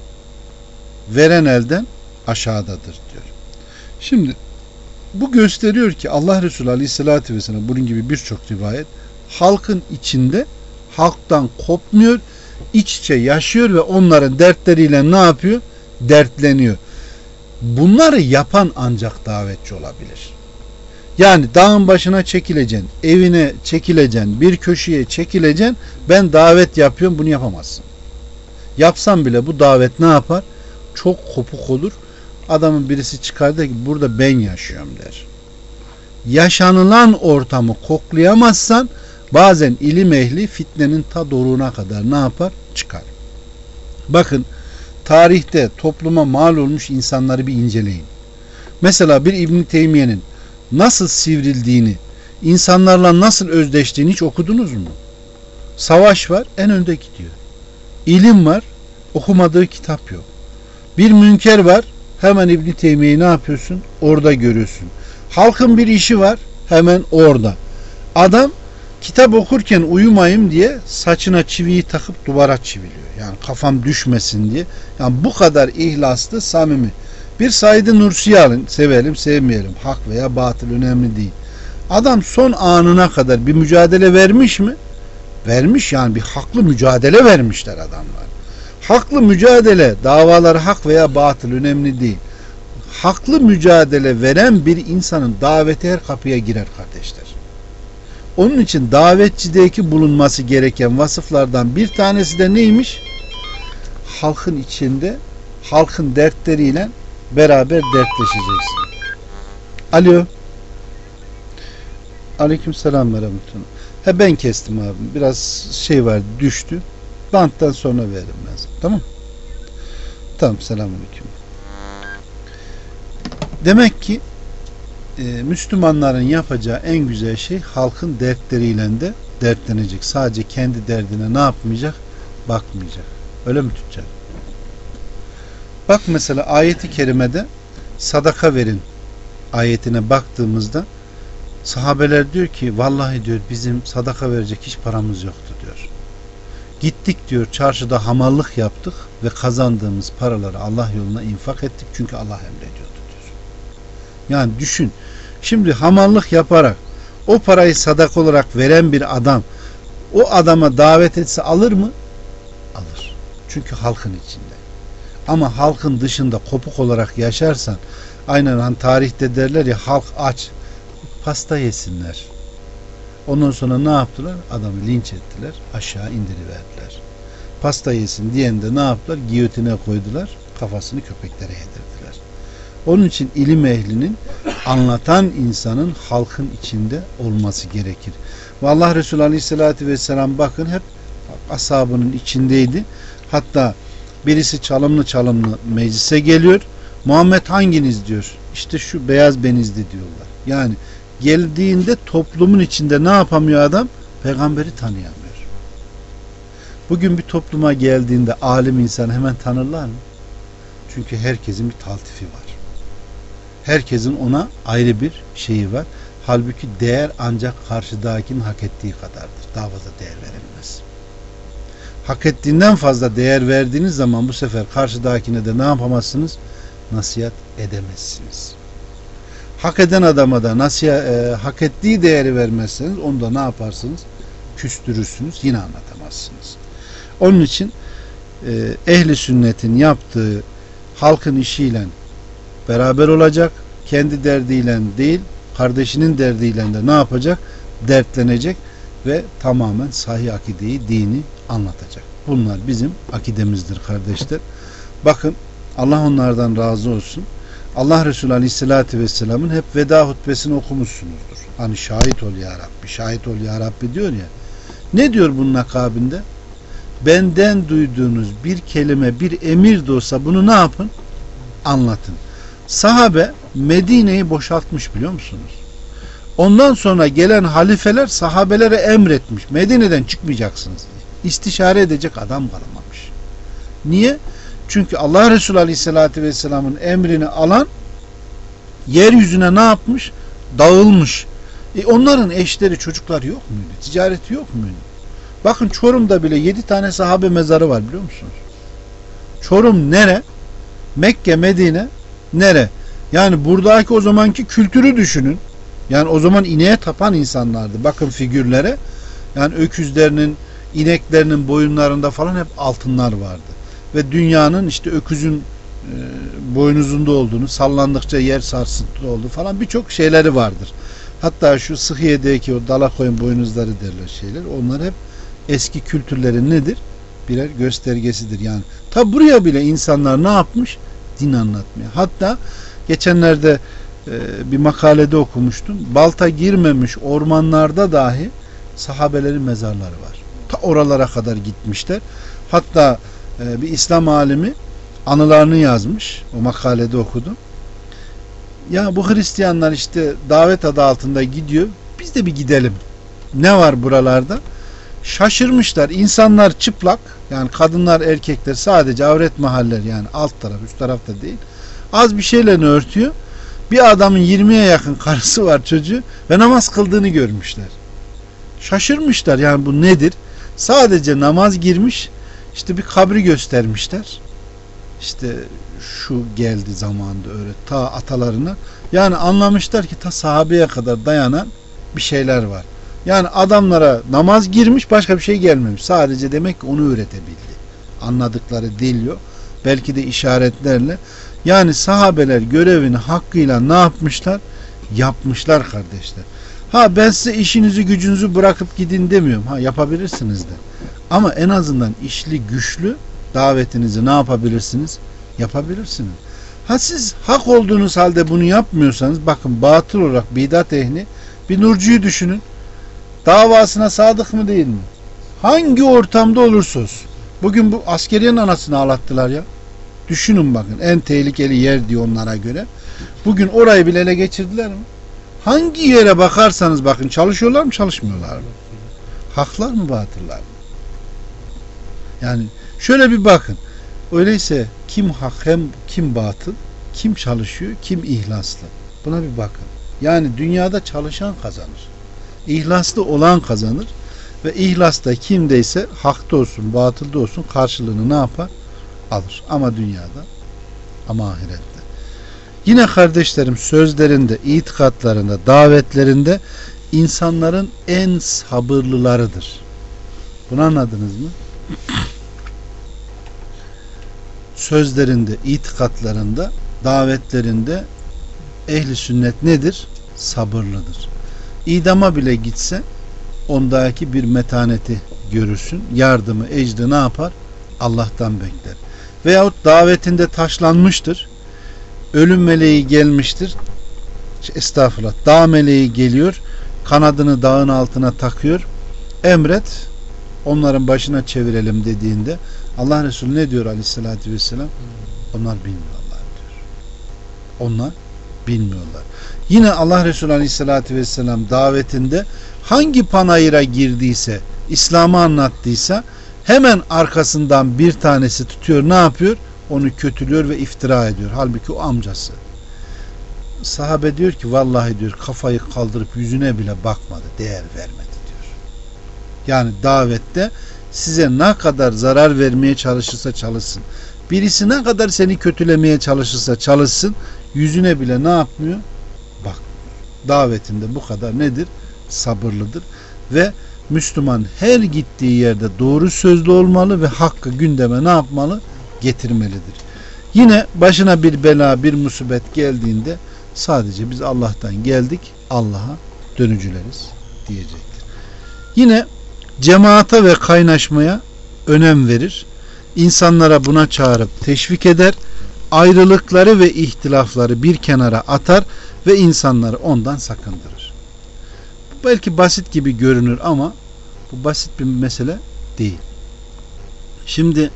Speaker 1: veren elden aşağıdadır diyor. Şimdi bu gösteriyor ki Allah Resulü Aleyhisselatü Vesselam bunun gibi birçok rivayet halkın içinde halktan kopmuyor iç içe yaşıyor ve onların dertleriyle ne yapıyor? Dertleniyor. Bunları yapan ancak davetçi olabilir. Yani dağın başına çekileceksin, evine çekileceksin, bir köşeye çekileceksin, ben davet yapıyorum bunu yapamazsın. Yapsam bile bu davet ne yapar? Çok kopuk olur. Adamın birisi çıkar der ki burada ben yaşıyorum der. Yaşanılan ortamı koklayamazsan bazen ilim ehli fitnenin ta doruğuna kadar ne yapar? Çıkar. Bakın tarihte topluma mal olmuş insanları bir inceleyin. Mesela bir İbn Teymiye'nin nasıl sivrildiğini, insanlarla nasıl özdeştiğini hiç okudunuz mu? Savaş var, en önde gidiyor. İlim var, okumadığı kitap yok. Bir münker var, hemen İbn Teymiye'yi ne yapıyorsun? Orada görüyorsun. Halkın bir işi var, hemen orada. Adam kitap okurken uyumayayım diye saçına çiviyi takıp duvara çiviliyor. Yani kafam düşmesin diye. Yani bu kadar ihlaslı, samimi. Bir Said Nursi'yi alın. Sevelim, sevmeyelim. Hak veya batıl önemli değil. Adam son anına kadar bir mücadele vermiş mi? Vermiş yani bir haklı mücadele vermişler adamlar. Haklı mücadele, davaları hak veya batıl önemli değil. Haklı mücadele veren bir insanın daveti her kapıya girer kardeşler. Onun için davetçideki bulunması gereken vasıflardan bir tanesi de neymiş? Halkın içinde halkın dertleriyle beraber dertleşeceksin. Alo. Aleyküm selam ve rahmetullah. He ben kestim abi. Biraz şey var düştü. Banttan sonra veririm ben sana. Tamam Tamam selamünaleyküm. Demek ki e, Müslümanların yapacağı en güzel şey halkın dertleriyle de dertlenecek. Sadece kendi derdine ne yapmayacak? Bakmayacak. Öyle mi tutacak? Bak mesela ayeti kerimede sadaka verin ayetine baktığımızda sahabeler diyor ki vallahi diyor bizim sadaka verecek hiç paramız yoktu diyor. Gittik diyor çarşıda hamallık yaptık ve kazandığımız paraları Allah yoluna infak ettik çünkü Allah emrediyordu diyor. Yani düşün şimdi hamallık yaparak o parayı sadak olarak veren bir adam o adama davet etse alır mı? Alır. Çünkü halkın içinde. Ama halkın dışında kopuk olarak yaşarsan aynen hani tarihte derler ya halk aç pasta yesinler. Ondan sonra ne yaptılar? Adamı linç ettiler. Aşağı indiriverdiler. Pasta yesin diyen de ne yaptılar? Giyotine koydular. Kafasını köpeklere yedirdiler. Onun için ilim ehlinin anlatan insanın halkın içinde olması gerekir. Ve Allah Resulü Aleyhisselatü Vesselam bakın hep ashabının içindeydi. Hatta birisi çalımlı çalımlı meclise geliyor. Muhammed hanginiz diyor. İşte şu beyaz benizli diyorlar. Yani geldiğinde toplumun içinde ne yapamıyor adam? Peygamberi tanıyamıyor. Bugün bir topluma geldiğinde alim insan hemen tanırlar mı? Çünkü herkesin bir taltifi var. Herkesin ona ayrı bir şeyi var. Halbuki değer ancak karşıdakinin hak ettiği kadardır. Daha fazla değer verilmez. Hak ettiğinden fazla değer verdiğiniz zaman bu sefer karşıdakine de ne yapamazsınız? Nasihat edemezsiniz. Hak eden adama da nasihat, e, hak ettiği değeri vermezseniz onu da ne yaparsınız? Küstürürsünüz. Yine anlatamazsınız. Onun için e, ehli sünnetin yaptığı halkın işiyle beraber olacak. Kendi derdiyle değil, kardeşinin derdiyle de ne yapacak? Dertlenecek ve tamamen sahih akideyi, dini anlatacak. Bunlar bizim akidemizdir kardeşler. Bakın Allah onlardan razı olsun. Allah Resulü Aleyhisselatü Vesselam'ın hep veda hutbesini okumuşsunuzdur. Hani şahit ol ya Rabbi, şahit ol ya Rabbi diyor ya. Ne diyor bunun akabinde? Benden duyduğunuz bir kelime, bir emir de olsa bunu ne yapın? Anlatın. Sahabe Medine'yi boşaltmış biliyor musunuz? Ondan sonra gelen halifeler sahabelere emretmiş. Medine'den çıkmayacaksınız. İstişare edecek adam kalmamış. Niye? Çünkü Allah Resulü Aleyhisselatü Vesselam'ın emrini alan yeryüzüne ne yapmış? Dağılmış. E onların eşleri çocuklar yok muydu? Ticareti yok muydu? Bakın Çorum'da bile yedi tane sahabe mezarı var biliyor musunuz? Çorum nere? Mekke, Medine nere? Yani buradaki o zamanki kültürü düşünün. Yani o zaman ineğe tapan insanlardı. Bakın figürlere. Yani öküzlerinin, ineklerinin boyunlarında falan hep altınlar vardı. Ve dünyanın işte öküzün e, boynuzunda olduğunu, sallandıkça yer sarsıntı olduğu falan birçok şeyleri vardır. Hatta şu Sıhhiye'deki o dala koyun boynuzları derler şeyler. Onlar hep eski kültürlerin nedir? Birer göstergesidir. Yani ta buraya bile insanlar ne yapmış? Din anlatmaya. Hatta geçenlerde e, bir makalede okumuştum. Balta girmemiş ormanlarda dahi sahabelerin mezarları var. Ta oralara kadar gitmişler. Hatta e, bir İslam alimi anılarını yazmış. O makalede okudum. Ya bu Hristiyanlar işte davet adı altında gidiyor. Biz de bir gidelim. Ne var buralarda? Şaşırmışlar. İnsanlar çıplak. Yani kadınlar, erkekler sadece avret mahaller yani alt taraf, üst tarafta değil. Az bir şeyle örtüyor. Bir adamın 20'ye yakın karısı var çocuğu ve namaz kıldığını görmüşler. Şaşırmışlar yani bu nedir? Sadece namaz girmiş işte bir kabri göstermişler. İşte şu geldi zamanda öyle ta atalarına. Yani anlamışlar ki ta sahabeye kadar dayanan bir şeyler var. Yani adamlara namaz girmiş başka bir şey gelmemiş. Sadece demek ki onu öğretebildi. Anladıkları dil yok. Belki de işaretlerle. Yani sahabeler görevini hakkıyla ne yapmışlar? Yapmışlar kardeşler. Ha ben size işinizi gücünüzü bırakıp gidin demiyorum. Ha yapabilirsiniz de. Ama en azından işli güçlü davetinizi ne yapabilirsiniz? Yapabilirsiniz. Ha siz hak olduğunuz halde bunu yapmıyorsanız bakın batıl olarak bidat ehli bir nurcuyu düşünün. Davasına sadık mı değil mi? Hangi ortamda olursa olsun. Bugün bu askeriyenin anasını ağlattılar ya. Düşünün bakın en tehlikeli yer diyor onlara göre. Bugün orayı bile ele geçirdiler mi? Hangi yere bakarsanız bakın çalışıyorlar mı çalışmıyorlar mı? Haklar mı batırlar mı? Yani şöyle bir bakın. Öyleyse kim hak hem kim batıl, kim çalışıyor, kim ihlaslı. Buna bir bakın. Yani dünyada çalışan kazanır. İhlaslı olan kazanır. Ve ihlasta kimdeyse hakta olsun, batılda olsun karşılığını ne yapar? Alır. Ama dünyada ama ahirette. Yine kardeşlerim sözlerinde, itikatlarında, davetlerinde insanların en sabırlılarıdır. Bunu anladınız mı? Sözlerinde, itikatlarında, davetlerinde ehli sünnet nedir? Sabırlıdır. İdama bile gitse ondaki bir metaneti görürsün. Yardımı, ecri ne yapar? Allah'tan bekler. Veyahut davetinde taşlanmıştır. Ölüm meleği gelmiştir. Estağfurullah. Dağ meleği geliyor. Kanadını dağın altına takıyor. Emret onların başına çevirelim dediğinde Allah Resulü ne diyor aleyhissalatü vesselam? Onlar bilmiyorlar diyor. Onlar bilmiyorlar. Yine Allah Resulü aleyhissalatü vesselam davetinde hangi panayıra girdiyse, İslam'ı anlattıysa hemen arkasından bir tanesi tutuyor ne yapıyor? Onu kötülüyor ve iftira ediyor. Halbuki o amcası. Sahabe diyor ki vallahi diyor kafayı kaldırıp yüzüne bile bakmadı. Değer vermedi diyor. Yani davette size ne kadar zarar vermeye çalışırsa çalışsın. Birisi ne kadar seni kötülemeye çalışırsa çalışsın. Yüzüne bile ne yapmıyor? Davetinde bu kadar nedir? Sabırlıdır. Ve Müslüman her gittiği yerde doğru sözlü olmalı ve hakkı gündeme ne yapmalı? Getirmelidir. Yine başına bir bela, bir musibet geldiğinde sadece biz Allah'tan geldik, Allah'a dönücüleriz diyecektir. Yine cemaata ve kaynaşmaya önem verir. İnsanlara buna çağırıp teşvik eder. Ayrılıkları ve ihtilafları bir kenara atar ve insanları ondan sakındırır. Bu belki basit gibi görünür ama bu basit bir mesele değil. Şimdi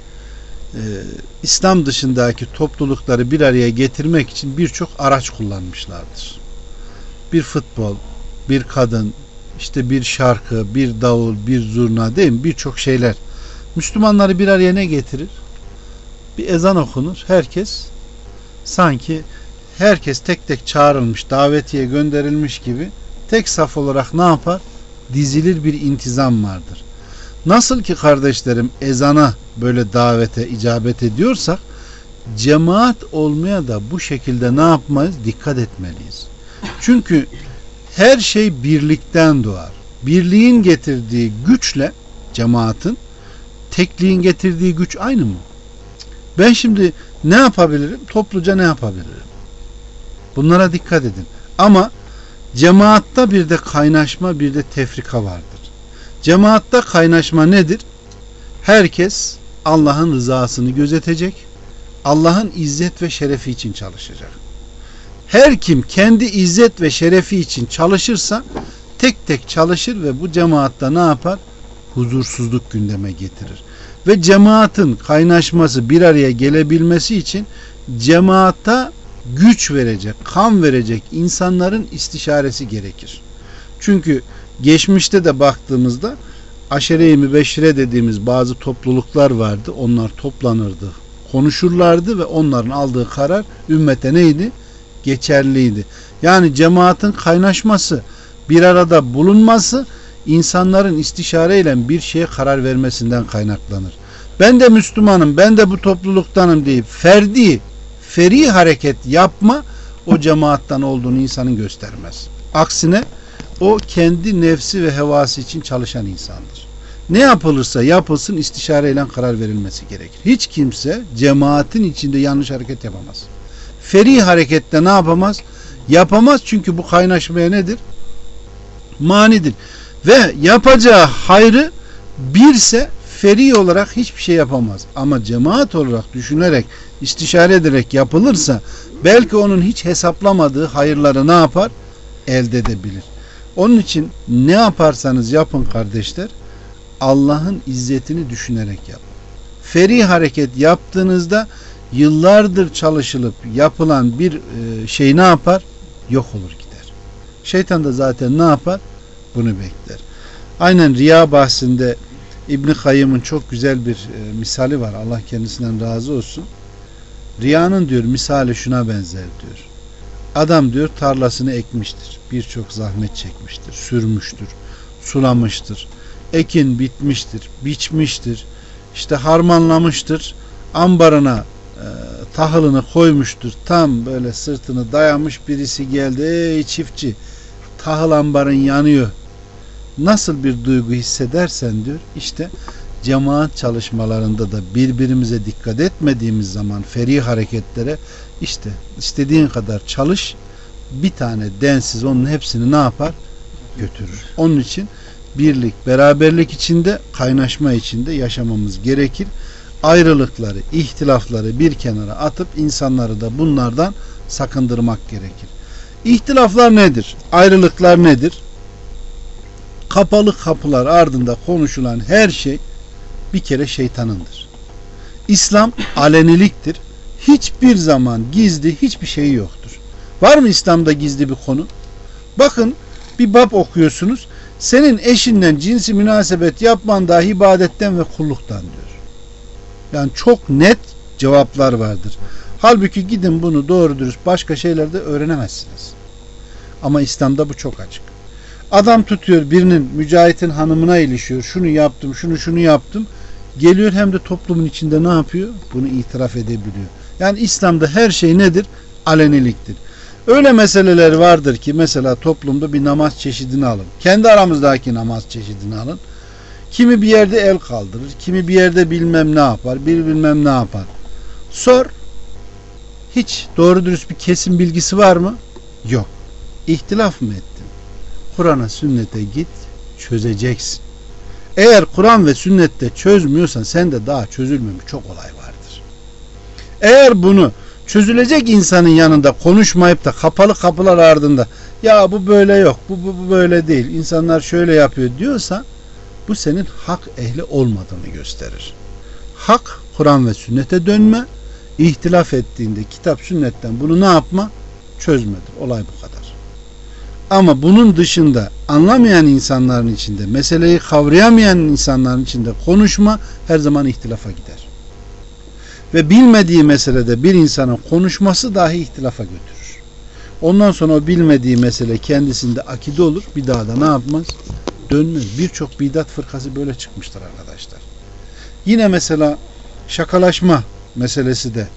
Speaker 1: e, İslam dışındaki toplulukları bir araya getirmek için birçok araç kullanmışlardır. Bir futbol, bir kadın, işte bir şarkı, bir davul, bir zurna değil mi? Birçok şeyler. Müslümanları bir araya ne getirir? Bir ezan okunur. Herkes sanki herkes tek tek çağrılmış, davetiye gönderilmiş gibi tek saf olarak ne yapar? Dizilir bir intizam vardır. Nasıl ki kardeşlerim ezana böyle davete icabet ediyorsak cemaat olmaya da bu şekilde ne yapmayız? Dikkat etmeliyiz. Çünkü her şey birlikten doğar. Birliğin getirdiği güçle cemaatin tekliğin getirdiği güç aynı mı? Ben şimdi ne yapabilirim? Topluca ne yapabilirim? Bunlara dikkat edin. Ama cemaatta bir de kaynaşma bir de tefrika vardır. Cemaatta kaynaşma nedir? Herkes Allah'ın rızasını gözetecek. Allah'ın izzet ve şerefi için çalışacak. Her kim kendi izzet ve şerefi için çalışırsa tek tek çalışır ve bu cemaatta ne yapar? Huzursuzluk gündeme getirir. Ve cemaatin kaynaşması bir araya gelebilmesi için cemaata güç verecek, kan verecek insanların istişaresi gerekir. Çünkü geçmişte de baktığımızda aşere-i mübeşşire dediğimiz bazı topluluklar vardı. Onlar toplanırdı, konuşurlardı ve onların aldığı karar ümmete neydi? Geçerliydi. Yani cemaatin kaynaşması, bir arada bulunması insanların istişareyle bir şeye karar vermesinden kaynaklanır. Ben de Müslümanım, ben de bu topluluktanım deyip ferdi, feri hareket yapma o cemaattan olduğunu insanın göstermez. Aksine o kendi nefsi ve hevası için çalışan insandır. Ne yapılırsa yapılsın istişareyle karar verilmesi gerekir. Hiç kimse cemaatin içinde yanlış hareket yapamaz. Feri harekette ne yapamaz? Yapamaz çünkü bu kaynaşmaya nedir? manidir. Ve yapacağı hayrı birse feri olarak hiçbir şey yapamaz. Ama cemaat olarak düşünerek, istişare ederek yapılırsa belki onun hiç hesaplamadığı hayırları ne yapar? Elde edebilir. Onun için ne yaparsanız yapın kardeşler Allah'ın izzetini düşünerek yapın. Feri hareket yaptığınızda yıllardır çalışılıp yapılan bir e, şey ne yapar? Yok olur gider. Şeytan da zaten ne yapar? Bunu bekler. Aynen riya bahsinde İbni Kayyım'ın çok güzel bir e, misali var. Allah kendisinden razı olsun. Riyanın diyor misali şuna benzer diyor. Adam diyor tarlasını ekmiştir. Birçok zahmet çekmiştir. Sürmüştür. Sulamıştır. Ekin bitmiştir. Biçmiştir. işte harmanlamıştır. Ambarına e, tahılını koymuştur. Tam böyle sırtını dayamış birisi geldi. Ey çiftçi tahıl ambarın yanıyor. Nasıl bir duygu hissedersen diyor işte cemaat çalışmalarında da birbirimize dikkat etmediğimiz zaman feri hareketlere işte istediğin kadar çalış bir tane densiz onun hepsini ne yapar? Götürür. Onun için birlik, beraberlik içinde, kaynaşma içinde yaşamamız gerekir. Ayrılıkları, ihtilafları bir kenara atıp insanları da bunlardan sakındırmak gerekir. İhtilaflar nedir? Ayrılıklar nedir? Kapalı kapılar ardında konuşulan her şey bir kere şeytanındır. İslam aleniliktir. Hiçbir zaman gizli hiçbir şey yoktur. Var mı İslam'da gizli bir konu? Bakın bir bab okuyorsunuz. Senin eşinden cinsi münasebet yapman dahi ibadetten ve kulluktan diyor. Yani çok net cevaplar vardır. Halbuki gidin bunu doğru dürüst başka şeylerde öğrenemezsiniz. Ama İslam'da bu çok açık. Adam tutuyor birinin mücahitin hanımına ilişiyor. Şunu yaptım, şunu şunu yaptım. Geliyor hem de toplumun içinde ne yapıyor? Bunu itiraf edebiliyor. Yani İslam'da her şey nedir? Aleniliktir. Öyle meseleler vardır ki mesela toplumda bir namaz çeşidini alın. Kendi aramızdaki namaz çeşidini alın. Kimi bir yerde el kaldırır, kimi bir yerde bilmem ne yapar, bir bilmem ne yapar. Sor. Hiç doğru dürüst bir kesin bilgisi var mı? Yok. İhtilaf mı ettin? Kur'an'a, sünnete git, çözeceksin. Eğer Kur'an ve sünnette çözmüyorsan sen de daha çözülmemiş çok olay vardır. Eğer bunu çözülecek insanın yanında konuşmayıp da kapalı kapılar ardında ya bu böyle yok, bu, bu, bu böyle değil, insanlar şöyle yapıyor diyorsa bu senin hak ehli olmadığını gösterir. Hak Kur'an ve sünnete dönme, ihtilaf ettiğinde kitap sünnetten bunu ne yapma? Çözmedir. Olay bu kadar. Ama bunun dışında anlamayan insanların içinde, meseleyi kavrayamayan insanların içinde konuşma her zaman ihtilafa gider. Ve bilmediği meselede bir insanın konuşması dahi ihtilafa götürür. Ondan sonra o bilmediği mesele kendisinde akide olur. Bir daha da ne yapmaz? Dönmez. Birçok bidat fırkası böyle çıkmıştır arkadaşlar. Yine mesela şakalaşma meselesi de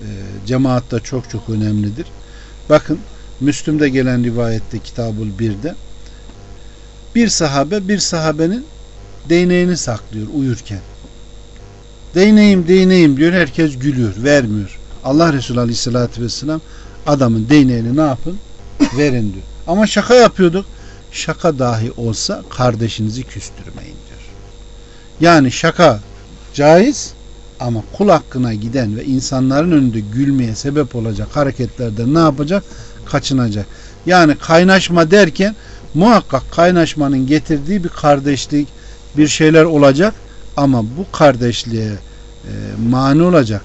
Speaker 1: e, cemaatta çok çok önemlidir. Bakın Müslüm'de gelen rivayette Kitabul Bir'de bir sahabe bir sahabenin değneğini saklıyor uyurken. Değneğim değneğim diyor herkes gülüyor vermiyor. Allah Resulü Aleyhisselatü Vesselam adamın değneğini ne yapın? Verin diyor. Ama şaka yapıyorduk. Şaka dahi olsa kardeşinizi küstürmeyin diyor. Yani şaka caiz ama kul hakkına giden ve insanların önünde gülmeye sebep olacak hareketlerde ne yapacak? Kaçınacak. Yani kaynaşma derken muhakkak kaynaşmanın getirdiği bir kardeşlik, bir şeyler olacak ama bu kardeşliğe e, mani olacak,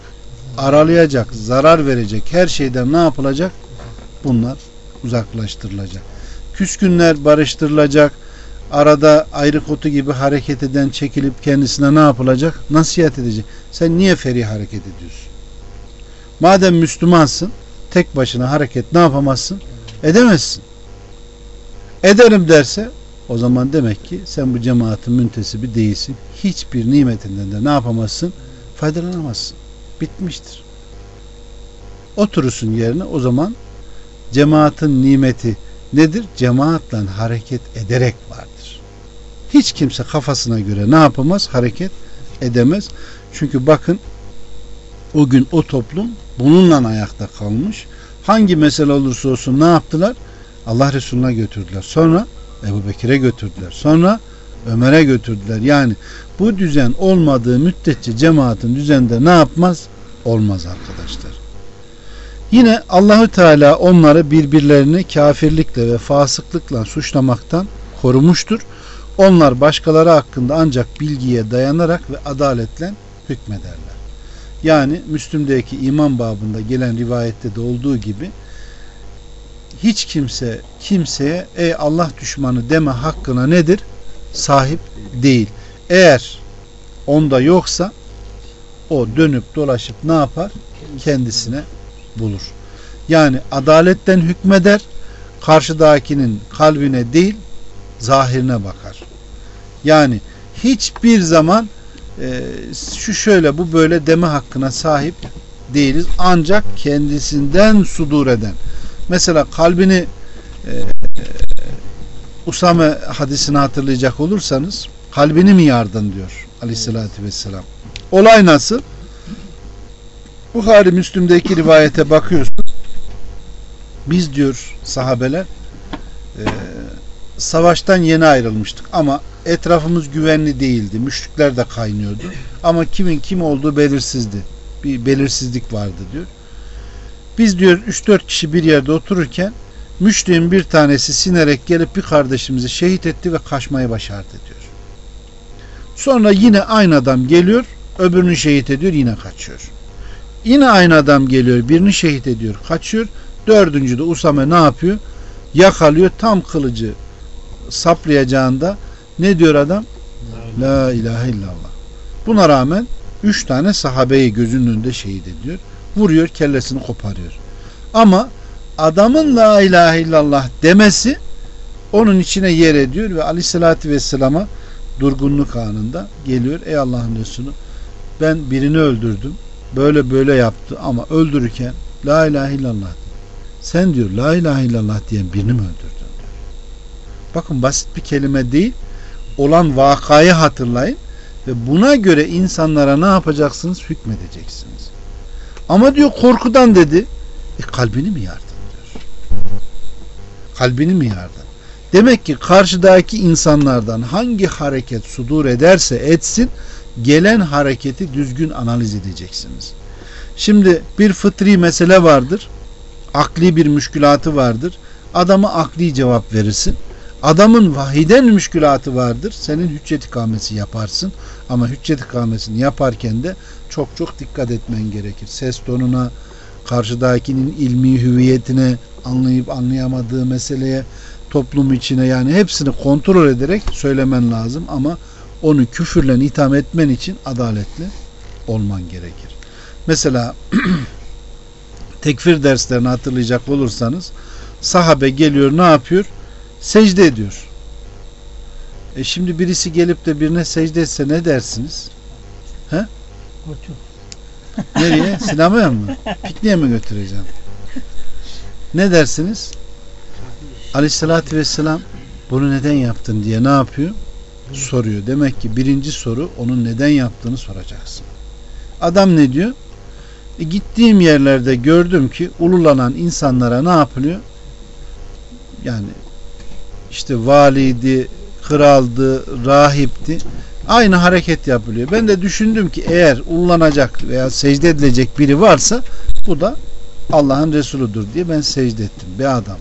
Speaker 1: aralayacak, zarar verecek her şeyden ne yapılacak? Bunlar uzaklaştırılacak. Küskünler barıştırılacak. Arada ayrı kotu gibi hareket eden çekilip kendisine ne yapılacak? Nasihat edecek. Sen niye feri hareket ediyorsun? Madem Müslümansın tek başına hareket ne yapamazsın? Edemezsin. Ederim derse o zaman demek ki sen bu cemaatin müntesibi değilsin. Hiçbir nimetinden de ne yapamazsın? Faydalanamazsın. Bitmiştir. Oturursun yerine o zaman cemaatin nimeti nedir? Cemaatle hareket ederek vardır. Hiç kimse kafasına göre ne yapamaz? Hareket edemez. Çünkü bakın o gün o toplum bununla ayakta kalmış. Hangi mesele olursa olsun ne yaptılar? Allah Resulüne götürdüler. Sonra Ebu Bekir'e götürdüler. Sonra Ömer'e götürdüler. Yani bu düzen olmadığı müddetçe cemaatin düzende ne yapmaz? Olmaz arkadaşlar. Yine Allahü Teala onları birbirlerini kafirlikle ve fasıklıkla suçlamaktan korumuştur. Onlar başkaları hakkında ancak bilgiye dayanarak ve adaletle hükmederler. Yani Müslüm'deki iman babında gelen rivayette de olduğu gibi hiç kimse kimseye ey Allah düşmanı deme hakkına nedir? Sahip değil. Eğer onda yoksa o dönüp dolaşıp ne yapar? Kendisine bulur. Yani adaletten hükmeder, karşıdakinin kalbine değil, zahirine bakar. Yani hiçbir zaman e, şu şöyle bu böyle deme hakkına sahip değiliz. Ancak kendisinden sudur eden. Mesela kalbini e, Usame hadisini hatırlayacak olursanız kalbini mi yardın diyor aleyhissalatü vesselam. Olay nasıl? Buhari Müslüm'deki rivayete bakıyorsun. Biz diyor sahabeler e, savaştan yeni ayrılmıştık ama etrafımız güvenli değildi. Müşrikler de kaynıyordu. Ama kimin kim olduğu belirsizdi. Bir belirsizlik vardı diyor. Biz diyor 3-4 kişi bir yerde otururken müşriğin bir tanesi sinerek gelip bir kardeşimizi şehit etti ve kaçmayı başardı diyor. Sonra yine aynı adam geliyor, öbürünü şehit ediyor, yine kaçıyor. Yine aynı adam geliyor, birini şehit ediyor, kaçıyor. Dördüncü de Usame ne yapıyor? Yakalıyor, tam kılıcı saplayacağında ne diyor adam? La ilahe illallah. Buna rağmen üç tane sahabeyi gözünün önünde şehit ediyor. Vuruyor, kellesini koparıyor. Ama adamın la ilahe illallah demesi onun içine yer ediyor ve aleyhissalatü vesselama durgunluk anında geliyor. Ey Allah'ın Resulü ben birini öldürdüm. Böyle böyle yaptı ama öldürürken la ilahe illallah sen diyor la ilahe illallah diyen birini mi öldürdün diyor. Bakın basit bir kelime değil. Olan vakayı hatırlayın ve buna göre insanlara ne yapacaksınız? Hükmedeceksiniz. Ama diyor korkudan dedi. E kalbini mi yardın diyor. Kalbini mi yardın? Demek ki karşıdaki insanlardan hangi hareket sudur ederse etsin gelen hareketi düzgün analiz edeceksiniz. Şimdi bir fıtri mesele vardır. Akli bir müşkülatı vardır. Adama akli cevap verirsin. Adamın vahiden müşkülatı vardır. Senin hüccet ikamesi yaparsın. Ama hüccet ikamesini yaparken de çok çok dikkat etmen gerekir. Ses tonuna, karşıdakinin ilmi hüviyetine, anlayıp anlayamadığı meseleye, toplum içine yani hepsini kontrol ederek söylemen lazım ama onu küfürle itham etmen için adaletli olman gerekir. Mesela tekfir derslerini hatırlayacak olursanız sahabe geliyor ne yapıyor? Secde ediyor. E şimdi birisi gelip de birine secde etse ne dersiniz? He? Nereye? Sinemaya mı? Pikniğe mi götüreceğim? Ne dersiniz? Aleyhissalatü vesselam bunu neden yaptın diye ne yapıyor? Soruyor. Demek ki birinci soru onun neden yaptığını soracaksın. Adam ne diyor? E, gittiğim yerlerde gördüm ki ululanan insanlara ne yapılıyor? Yani işte valiydi, kraldı, rahipti. Aynı hareket yapılıyor. Ben de düşündüm ki eğer ullanacak veya secde edilecek biri varsa bu da Allah'ın Resuludur diye ben secde ettim. Be adam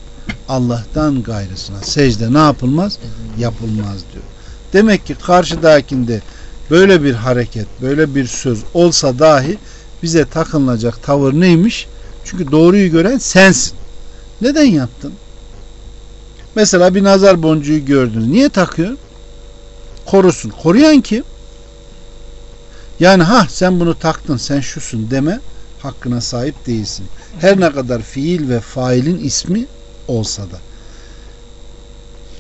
Speaker 1: Allah'tan gayrısına secde ne yapılmaz? Yapılmaz diyor. Demek ki karşıdakinde böyle bir hareket, böyle bir söz olsa dahi bize takınılacak tavır neymiş? Çünkü doğruyu gören sensin. Neden yaptın? Mesela bir nazar boncuğu gördünüz. Niye takıyor? Korusun. Koruyan kim? Yani ha sen bunu taktın sen şusun deme hakkına sahip değilsin. Her ne kadar fiil ve failin ismi olsa da.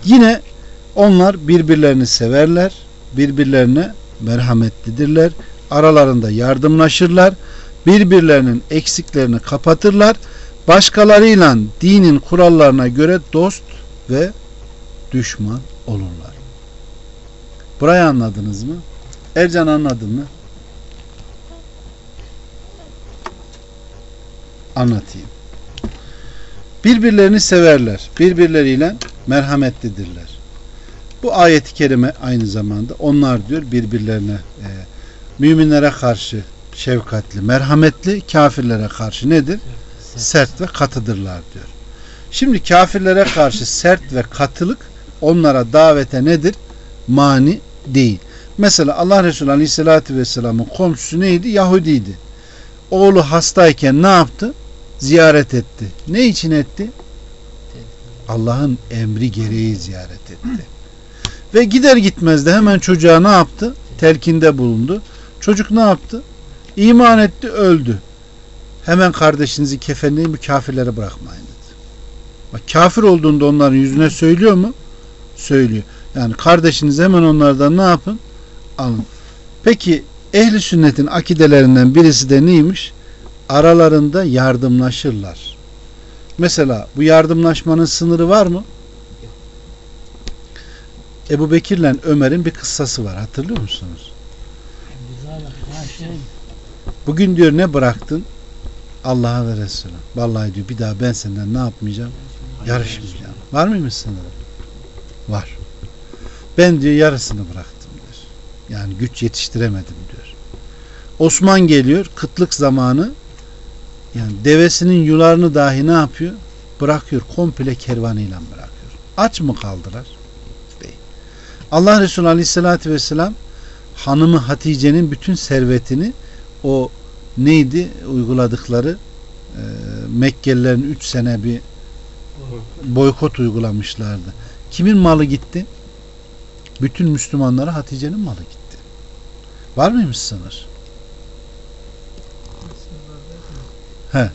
Speaker 1: Yine onlar birbirlerini severler, birbirlerine merhametlidirler, aralarında yardımlaşırlar, birbirlerinin eksiklerini kapatırlar, başkalarıyla dinin kurallarına göre dost ve düşman olurlar. Burayı anladınız mı? Ercan anladın mı? Anlatayım. Birbirlerini severler. Birbirleriyle merhametlidirler. Bu ayeti kerime aynı zamanda onlar diyor birbirlerine e, müminlere karşı şefkatli, merhametli, kafirlere karşı nedir? Sert ve katıdırlar diyor. Şimdi kafirlere karşı sert ve katılık onlara davete nedir? Mani değil. Mesela Allah Resulü Aleyhisselatü Vesselam'ın komşusu neydi? Yahudiydi. Oğlu hastayken ne yaptı? Ziyaret etti. Ne için etti? Allah'ın emri gereği ziyaret etti. Ve gider gitmez de hemen çocuğa ne yaptı? Telkinde bulundu. Çocuk ne yaptı? İman etti, öldü. Hemen kardeşinizi kefenleyin bu kafirlere bırakmayın. Kafir olduğunda onların yüzüne söylüyor mu? Söylüyor. Yani kardeşiniz hemen onlardan ne yapın? Alın. Peki ehli sünnetin akidelerinden birisi de neymiş? Aralarında yardımlaşırlar. Mesela bu yardımlaşmanın sınırı var mı? Ebu Bekir'le Ömer'in bir kıssası var. Hatırlıyor musunuz? Bugün diyor ne bıraktın? Allah'a ve Resul'a. Vallahi diyor bir daha ben senden ne yapmayacağım? Yarışmayacağım. Var mıymış sınırı? Var. Ben diyor yarısını bıraktım diyor. Yani güç yetiştiremedim diyor. Osman geliyor kıtlık zamanı yani devesinin yularını dahi ne yapıyor? Bırakıyor. Komple kervanıyla bırakıyor. Aç mı kaldılar? Değil. Allah Resulü Aleyhisselatü Vesselam hanımı Hatice'nin bütün servetini o neydi uyguladıkları e, Mekkelilerin 3 sene bir boykot uygulamışlardı. Kimin malı gitti? Bütün Müslümanlara Hatice'nin malı gitti. Var mıymış sınır? He.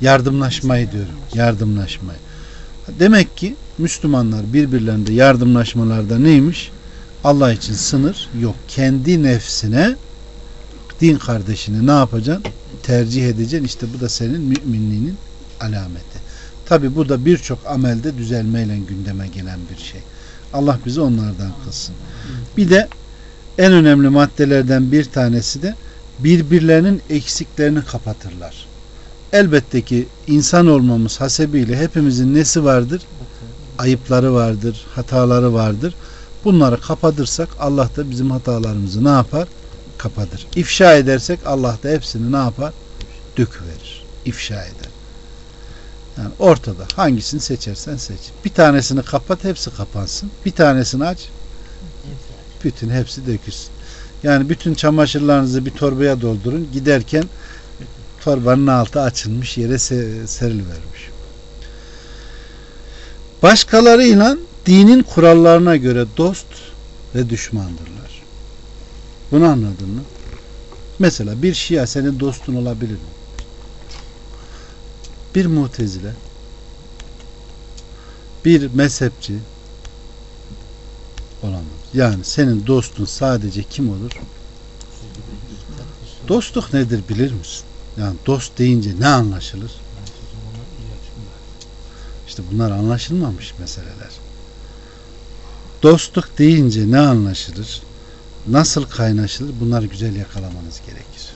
Speaker 1: Yardımlaşmayı diyorum. Yardımlaşmayı. Demek ki Müslümanlar birbirlerinde yardımlaşmalarda neymiş? Allah için sınır yok. Kendi nefsine din kardeşini ne yapacaksın? Tercih edeceksin. İşte bu da senin müminliğinin alameti. Tabi bu da birçok amelde düzelmeyle gündeme gelen bir şey. Allah bizi onlardan kılsın. Bir de en önemli maddelerden bir tanesi de birbirlerinin eksiklerini kapatırlar. Elbette ki insan olmamız hasebiyle hepimizin nesi vardır? Ayıpları vardır, hataları vardır. Bunları kapatırsak Allah da bizim hatalarımızı ne yapar? Kapatır. İfşa edersek Allah da hepsini ne yapar? Döküverir. İfşa eder. Yani ortada hangisini seçersen seç. Bir tanesini kapat hepsi kapansın. Bir tanesini aç bütün hepsi dökülsün. Yani bütün çamaşırlarınızı bir torbaya doldurun. Giderken torbanın altı açılmış yere se- serilivermiş. Başkalarıyla dinin kurallarına göre dost ve düşmandırlar. Bunu anladın mı? Mesela bir Şia senin dostun olabilir mi? Bir mutezile bir mezhepçi olamaz. Yani senin dostun sadece kim olur? Dostluk nedir bilir misin? Yani dost deyince ne anlaşılır? İşte bunlar anlaşılmamış meseleler. Dostluk deyince ne anlaşılır? Nasıl kaynaşılır? Bunları güzel yakalamanız gerekir.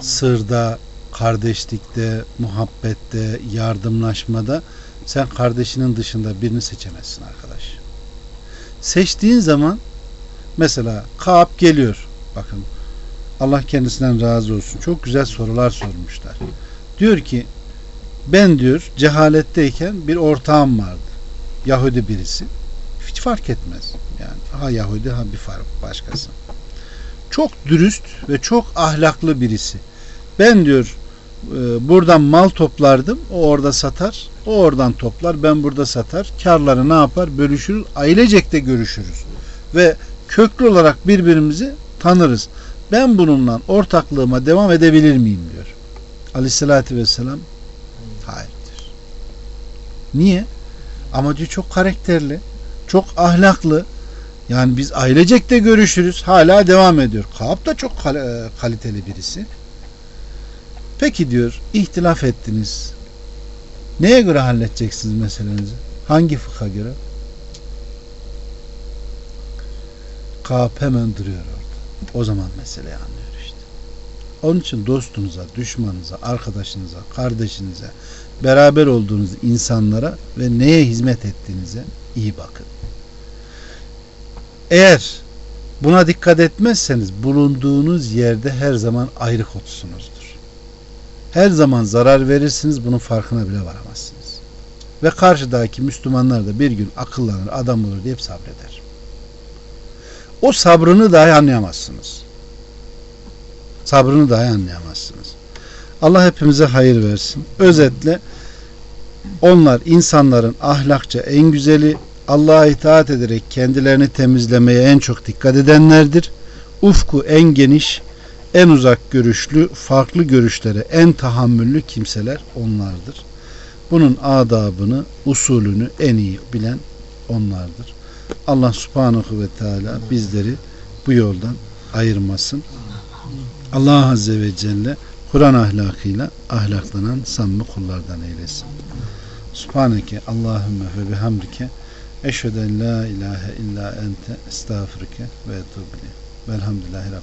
Speaker 1: Sırda, kardeşlikte, muhabbette, yardımlaşmada sen kardeşinin dışında birini seçemezsin arkadaş. Seçtiğin zaman mesela Kaab geliyor. Bakın Allah kendisinden razı olsun. Çok güzel sorular sormuşlar. Diyor ki ben diyor cehaletteyken bir ortağım vardı. Yahudi birisi. Hiç fark etmez. Yani ha Yahudi ha bir fark başkası. Çok dürüst ve çok ahlaklı birisi. Ben diyor e, buradan mal toplardım. O orada satar. O oradan toplar. Ben burada satar. Karları ne yapar? Bölüşürüz. Ailecek de görüşürüz. Ve köklü olarak birbirimizi tanırız. Ben bununla ortaklığıma devam edebilir miyim diyor. Aleyhissalatü vesselam hayır diyor. Niye? Ama diyor çok karakterli, çok ahlaklı. Yani biz ailecek de görüşürüz. Hala devam ediyor. Kaap da çok kal- kaliteli birisi. Peki diyor ihtilaf ettiniz. Neye göre halledeceksiniz meselenizi? Hangi fıkha göre? Kaap hemen duruyor orada. O zaman meseleyi anlıyor işte. Onun için dostunuza, düşmanınıza, arkadaşınıza, kardeşinize, beraber olduğunuz insanlara ve neye hizmet ettiğinize iyi bakın. Eğer buna dikkat etmezseniz bulunduğunuz yerde her zaman ayrık otusunuzdur. Her zaman zarar verirsiniz bunun farkına bile varamazsınız. Ve karşıdaki Müslümanlar da bir gün akıllanır, adam olur deyip sabreder. O sabrını dahi anlayamazsınız. Sabrını dahi anlayamazsınız. Allah hepimize hayır versin. Özetle onlar insanların ahlakça en güzeli, Allah'a itaat ederek kendilerini temizlemeye en çok dikkat edenlerdir. Ufku en geniş, en uzak görüşlü, farklı görüşlere en tahammüllü kimseler onlardır. Bunun adabını, usulünü en iyi bilen onlardır. Allah subhanahu ve teala bizleri bu yoldan ayırmasın. Allah azze ve celle Kur'an ahlakıyla ahlaklanan samimi kullardan eylesin. Subhaneke Allahümme ve bihamdike Eşhedü en la ilahe illa ente estağfirke ve etûbile. Velhamdülillahi